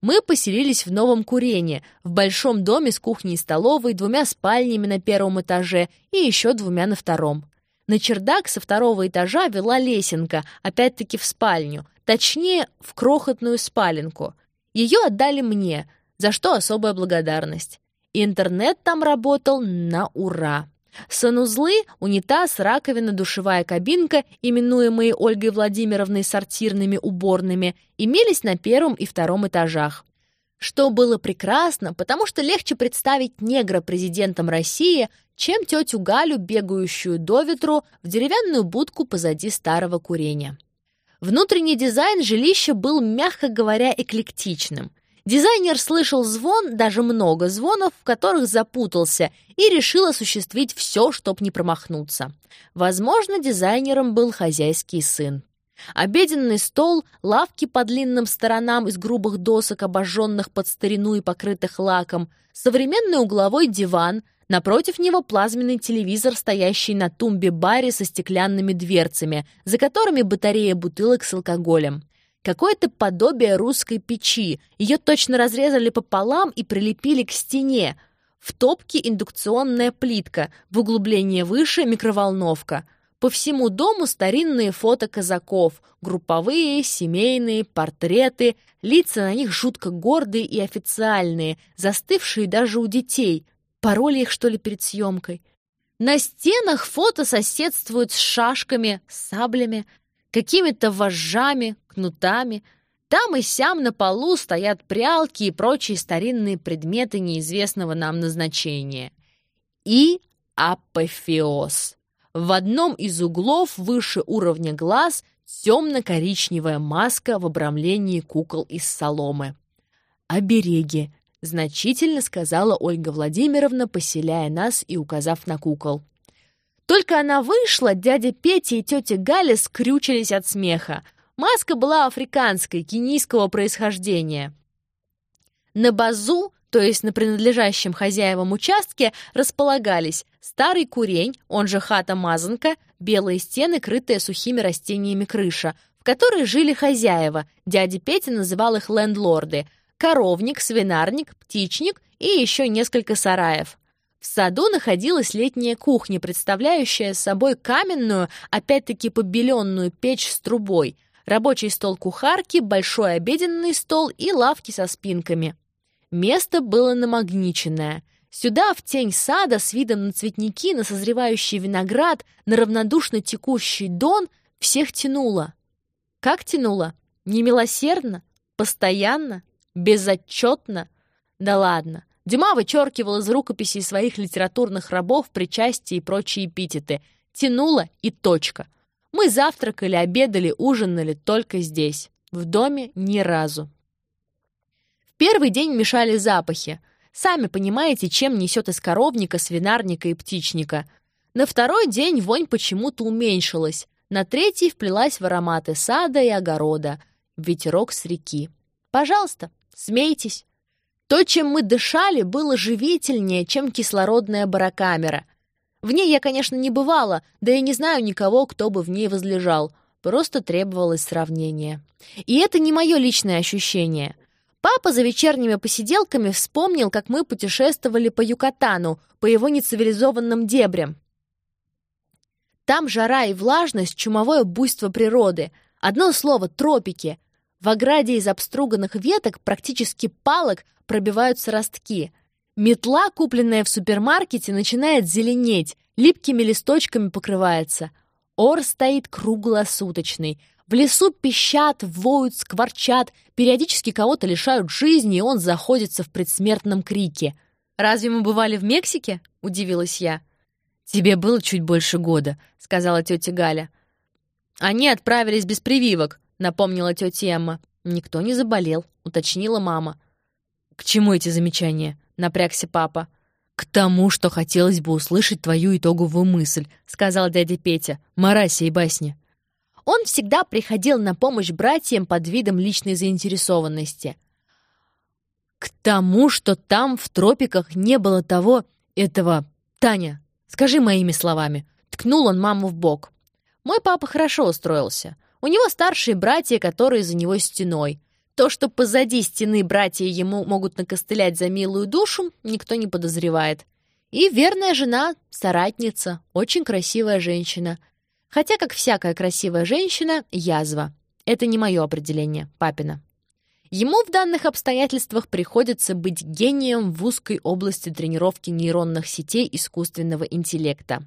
Мы поселились в Новом Курене, в большом доме с кухней и столовой, двумя спальнями на первом этаже и еще двумя на втором. На чердак со второго этажа вела лесенка, опять-таки в спальню, точнее, в крохотную спаленку. Ее отдали мне, за что особая благодарность. Интернет там работал на ура. Санузлы, унитаз, раковина, душевая кабинка, именуемые Ольгой Владимировной сортирными уборными, имелись на первом и втором этажах. Что было прекрасно, потому что легче представить негра президентом России, чем тетю Галю, бегающую до ветру, в деревянную будку позади старого курения. Внутренний дизайн жилища был, мягко говоря, эклектичным. Дизайнер слышал звон, даже много звонов, в которых запутался, и решил осуществить все, чтоб не промахнуться. Возможно, дизайнером был хозяйский сын. Обеденный стол, лавки по длинным сторонам из грубых досок, обожженных под старину и покрытых лаком, современный угловой диван, напротив него плазменный телевизор, стоящий на тумбе-баре со стеклянными дверцами, за которыми батарея бутылок с алкоголем. Какое-то подобие русской печи, ее точно разрезали пополам и прилепили к стене. В топке индукционная плитка, в углублении выше микроволновка — по всему дому старинные фото казаков, групповые, семейные, портреты, лица на них жутко гордые и официальные, застывшие даже у детей. Пароли их, что ли, перед съемкой? На стенах фото соседствуют с шашками, саблями, какими-то вожжами, кнутами. Там и сям на полу стоят прялки и прочие старинные предметы неизвестного нам назначения. И апофеоз. В одном из углов выше уровня глаз темно-коричневая маска в обрамлении кукол из соломы. «Обереги», — значительно сказала Ольга Владимировна, поселяя нас и указав на кукол. Только она вышла, дядя Петя и тетя Галя скрючились от смеха. Маска была африканской, кенийского происхождения. На базу то есть на принадлежащем хозяевам участке, располагались старый курень, он же хата-мазанка, белые стены, крытые сухими растениями крыша, в которой жили хозяева, дядя Петя называл их лендлорды, коровник, свинарник, птичник и еще несколько сараев. В саду находилась летняя кухня, представляющая собой каменную, опять-таки побеленную печь с трубой, рабочий стол кухарки, большой обеденный стол и лавки со спинками. Место было намагниченное. Сюда, в тень сада, с видом на цветники, на созревающий виноград, на равнодушно текущий дон, всех тянуло. Как тянуло? Немилосердно? Постоянно? Безотчетно? Да ладно. Дюма вычеркивал из рукописей своих литературных рабов причастие и прочие эпитеты. Тянуло и точка. Мы завтракали, обедали, ужинали только здесь. В доме ни разу. Первый день мешали запахи. Сами понимаете, чем несет из коровника, свинарника и птичника. На второй день вонь почему-то уменьшилась. На третий вплелась в ароматы сада и огорода. Ветерок с реки. Пожалуйста, смейтесь. То, чем мы дышали, было живительнее, чем кислородная барокамера. В ней я, конечно, не бывала, да и не знаю никого, кто бы в ней возлежал. Просто требовалось сравнение. И это не мое личное ощущение — Папа за вечерними посиделками вспомнил, как мы путешествовали по Юкатану, по его нецивилизованным дебрям. Там жара и влажность, чумовое буйство природы. Одно слово — тропики. В ограде из обструганных веток, практически палок, пробиваются ростки. Метла, купленная в супермаркете, начинает зеленеть, липкими листочками покрывается. Ор стоит круглосуточный — в лесу пищат, воют, скворчат, периодически кого-то лишают жизни, и он заходится в предсмертном крике. «Разве мы бывали в Мексике?» — удивилась я. «Тебе было чуть больше года», — сказала тетя Галя. «Они отправились без прививок», — напомнила тетя Эмма. «Никто не заболел», — уточнила мама. «К чему эти замечания?» — напрягся папа. «К тому, что хотелось бы услышать твою итоговую мысль», — сказал дядя Петя. «Марася и басня». Он всегда приходил на помощь братьям под видом личной заинтересованности. К тому, что там, в тропиках, не было того, этого... Таня, скажи моими словами. Ткнул он маму в бок. Мой папа хорошо устроился. У него старшие братья, которые за него стеной. То, что позади стены братья ему могут накостылять за милую душу, никто не подозревает. И верная жена, соратница, очень красивая женщина — Хотя, как всякая красивая женщина, язва. Это не мое определение, папина. Ему в данных обстоятельствах приходится быть гением в узкой области тренировки нейронных сетей искусственного интеллекта.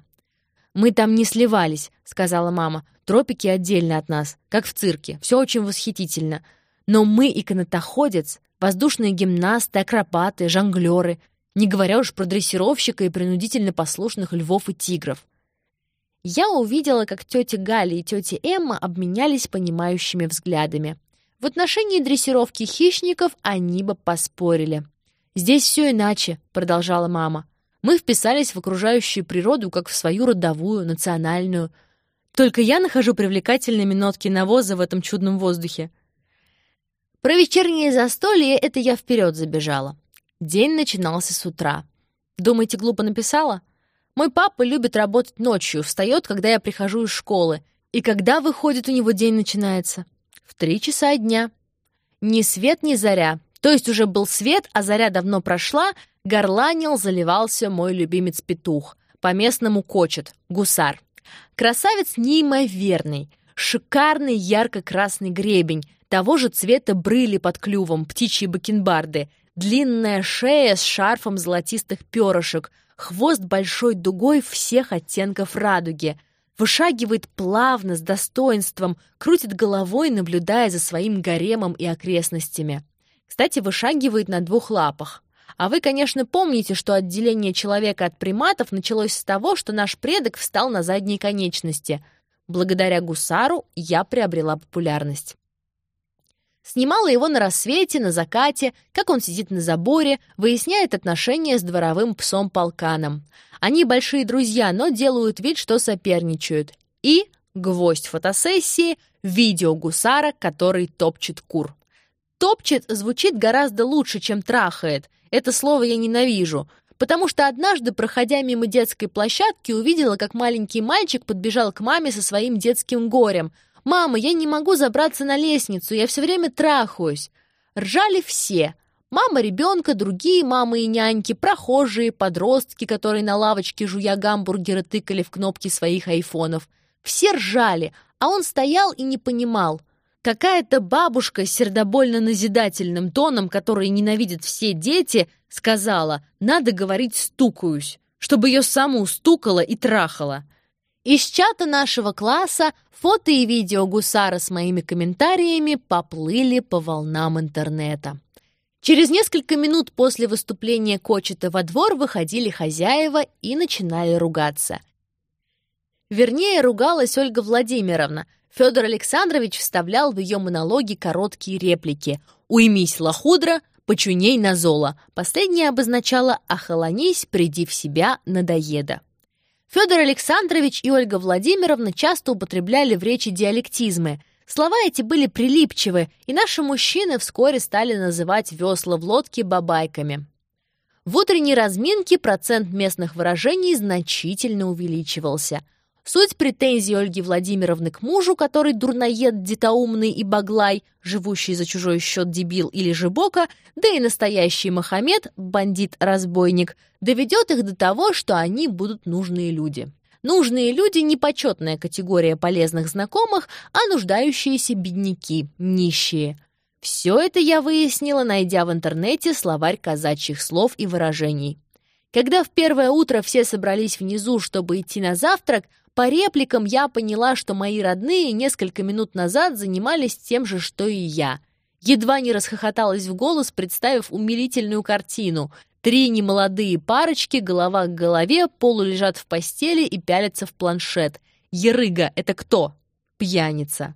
«Мы там не сливались», — сказала мама. «Тропики отдельно от нас, как в цирке. Все очень восхитительно. Но мы и канатоходец, воздушные гимнасты, акробаты, жонглеры. не говоря уж про дрессировщика и принудительно послушных львов и тигров. Я увидела, как тетя Галя и тетя Эмма обменялись понимающими взглядами. В отношении дрессировки хищников они бы поспорили. «Здесь все иначе», — продолжала мама. «Мы вписались в окружающую природу, как в свою родовую, национальную. Только я нахожу привлекательными нотки навоза в этом чудном воздухе». Про вечернее застолье это я вперед забежала. День начинался с утра. Думаете, глупо написала? Мой папа любит работать ночью, встает, когда я прихожу из школы. И когда, выходит, у него день начинается? В три часа дня. Ни свет, ни заря. То есть уже был свет, а заря давно прошла, горланил, заливался мой любимец-петух. По-местному кочет, гусар. Красавец неимоверный, шикарный ярко-красный гребень, того же цвета брыли под клювом, птичьи бакенбарды, длинная шея с шарфом золотистых перышек, хвост большой дугой всех оттенков радуги, вышагивает плавно, с достоинством, крутит головой, наблюдая за своим гаремом и окрестностями. Кстати, вышагивает на двух лапах. А вы, конечно, помните, что отделение человека от приматов началось с того, что наш предок встал на задние конечности. Благодаря гусару я приобрела популярность. Снимала его на рассвете, на закате, как он сидит на заборе, выясняет отношения с дворовым псом-полканом. Они большие друзья, но делают вид, что соперничают. И гвоздь фотосессии — видео гусара, который топчет кур. «Топчет» звучит гораздо лучше, чем «трахает». Это слово я ненавижу, потому что однажды, проходя мимо детской площадки, увидела, как маленький мальчик подбежал к маме со своим детским горем — «Мама, я не могу забраться на лестницу, я все время трахаюсь». Ржали все. Мама ребенка, другие мамы и няньки, прохожие, подростки, которые на лавочке, жуя гамбургеры, тыкали в кнопки своих айфонов. Все ржали, а он стоял и не понимал. Какая-то бабушка с сердобольно-назидательным тоном, который ненавидят все дети, сказала «надо говорить «стукаюсь», чтобы ее саму стукало и трахало. Из чата нашего класса фото и видео гусара с моими комментариями поплыли по волнам интернета. Через несколько минут после выступления Кочета во двор выходили хозяева и начинали ругаться. Вернее, ругалась Ольга Владимировна. Федор Александрович вставлял в ее монологи короткие реплики «Уймись, лохудра», «Почуней на золо». Последнее обозначало «Охолонись, приди в себя, надоеда». Федор Александрович и Ольга Владимировна часто употребляли в речи диалектизмы. Слова эти были прилипчивы, и наши мужчины вскоре стали называть весла в лодке бабайками. В утренней разминке процент местных выражений значительно увеличивался – Суть претензий Ольги Владимировны к мужу, который дурноед, детоумный и баглай, живущий за чужой счет дебил или жебока, да и настоящий Мохаммед, бандит-разбойник, доведет их до того, что они будут нужные люди. Нужные люди — не почетная категория полезных знакомых, а нуждающиеся бедняки, нищие. Все это я выяснила, найдя в интернете словарь казачьих слов и выражений. Когда в первое утро все собрались внизу, чтобы идти на завтрак, по репликам я поняла, что мои родные несколько минут назад занимались тем же, что и я. Едва не расхохоталась в голос, представив умилительную картину. Три немолодые парочки, голова к голове, полулежат в постели и пялятся в планшет. Ерыга — это кто? Пьяница.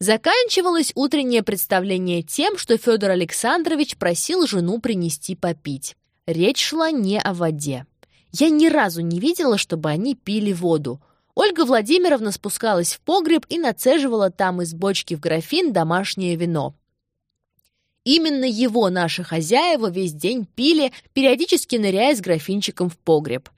Заканчивалось утреннее представление тем, что Федор Александрович просил жену принести попить. Речь шла не о воде. Я ни разу не видела, чтобы они пили воду. Ольга Владимировна спускалась в погреб и нацеживала там из бочки в графин домашнее вино. Именно его наши хозяева весь день пили, периодически ныряя с графинчиком в погреб.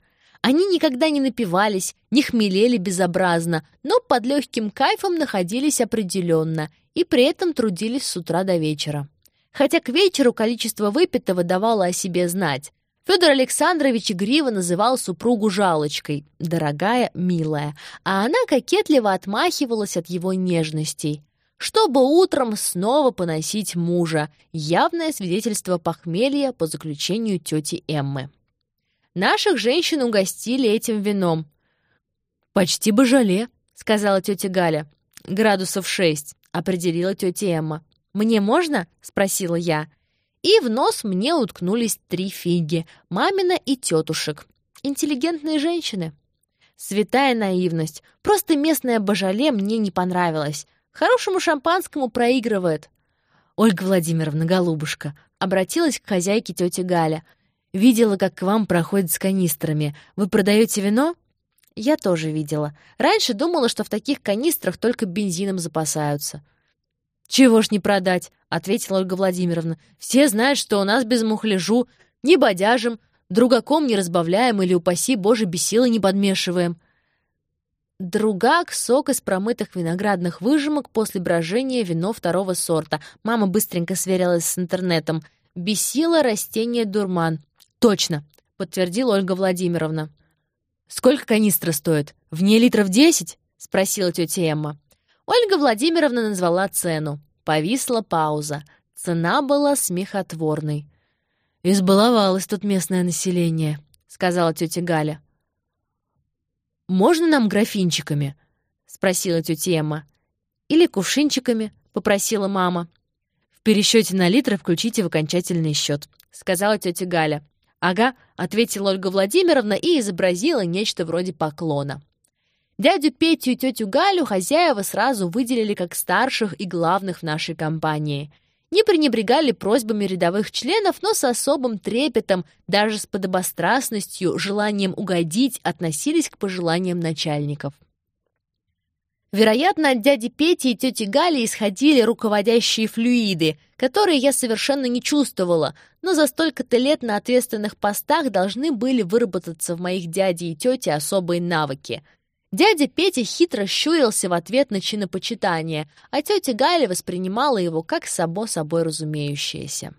Они никогда не напивались, не хмелели безобразно, но под легким кайфом находились определенно и при этом трудились с утра до вечера. Хотя к вечеру количество выпитого давало о себе знать. Федор Александрович игриво называл супругу жалочкой, дорогая, милая, а она кокетливо отмахивалась от его нежностей. Чтобы утром снова поносить мужа, явное свидетельство похмелья по заключению тети Эммы. Наших женщин угостили этим вином. «Почти бы жале», — сказала тетя Галя. «Градусов шесть», — определила тетя Эмма. «Мне можно?» — спросила я. И в нос мне уткнулись три фиги — мамина и тетушек. Интеллигентные женщины. Святая наивность. Просто местное божале мне не понравилось. Хорошему шампанскому проигрывает. Ольга Владимировна, голубушка, обратилась к хозяйке тетя Галя. Видела, как к вам проходит с канистрами. Вы продаете вино? Я тоже видела. Раньше думала, что в таких канистрах только бензином запасаются. «Чего ж не продать?» — ответила Ольга Владимировна. «Все знают, что у нас без мухляжу, не бодяжим, другаком не разбавляем или, упаси Боже, бесилы не подмешиваем». Другак — сок из промытых виноградных выжимок после брожения вино второго сорта. Мама быстренько сверилась с интернетом. Бесило растение дурман. «Точно!» — подтвердила Ольга Владимировна. «Сколько канистра стоит? В ней литров десять?» — спросила тетя Эмма. Ольга Владимировна назвала цену. Повисла пауза. Цена была смехотворной. «Избаловалось тут местное население», — сказала тетя Галя. «Можно нам графинчиками?» — спросила тетя Эмма. «Или кувшинчиками?» — попросила мама. «В пересчете на литры включите в окончательный счет», — сказала тетя Галя. «Ага», — ответила Ольга Владимировна и изобразила нечто вроде поклона. Дядю Петю и тетю Галю хозяева сразу выделили как старших и главных в нашей компании. Не пренебрегали просьбами рядовых членов, но с особым трепетом, даже с подобострастностью, желанием угодить, относились к пожеланиям начальников. Вероятно, от дяди Пети и тети Гали исходили руководящие флюиды, которые я совершенно не чувствовала, но за столько-то лет на ответственных постах должны были выработаться в моих дяде и тете особые навыки — Дядя Петя хитро щурился в ответ на чинопочитание, а тетя Галя воспринимала его как само собой разумеющееся.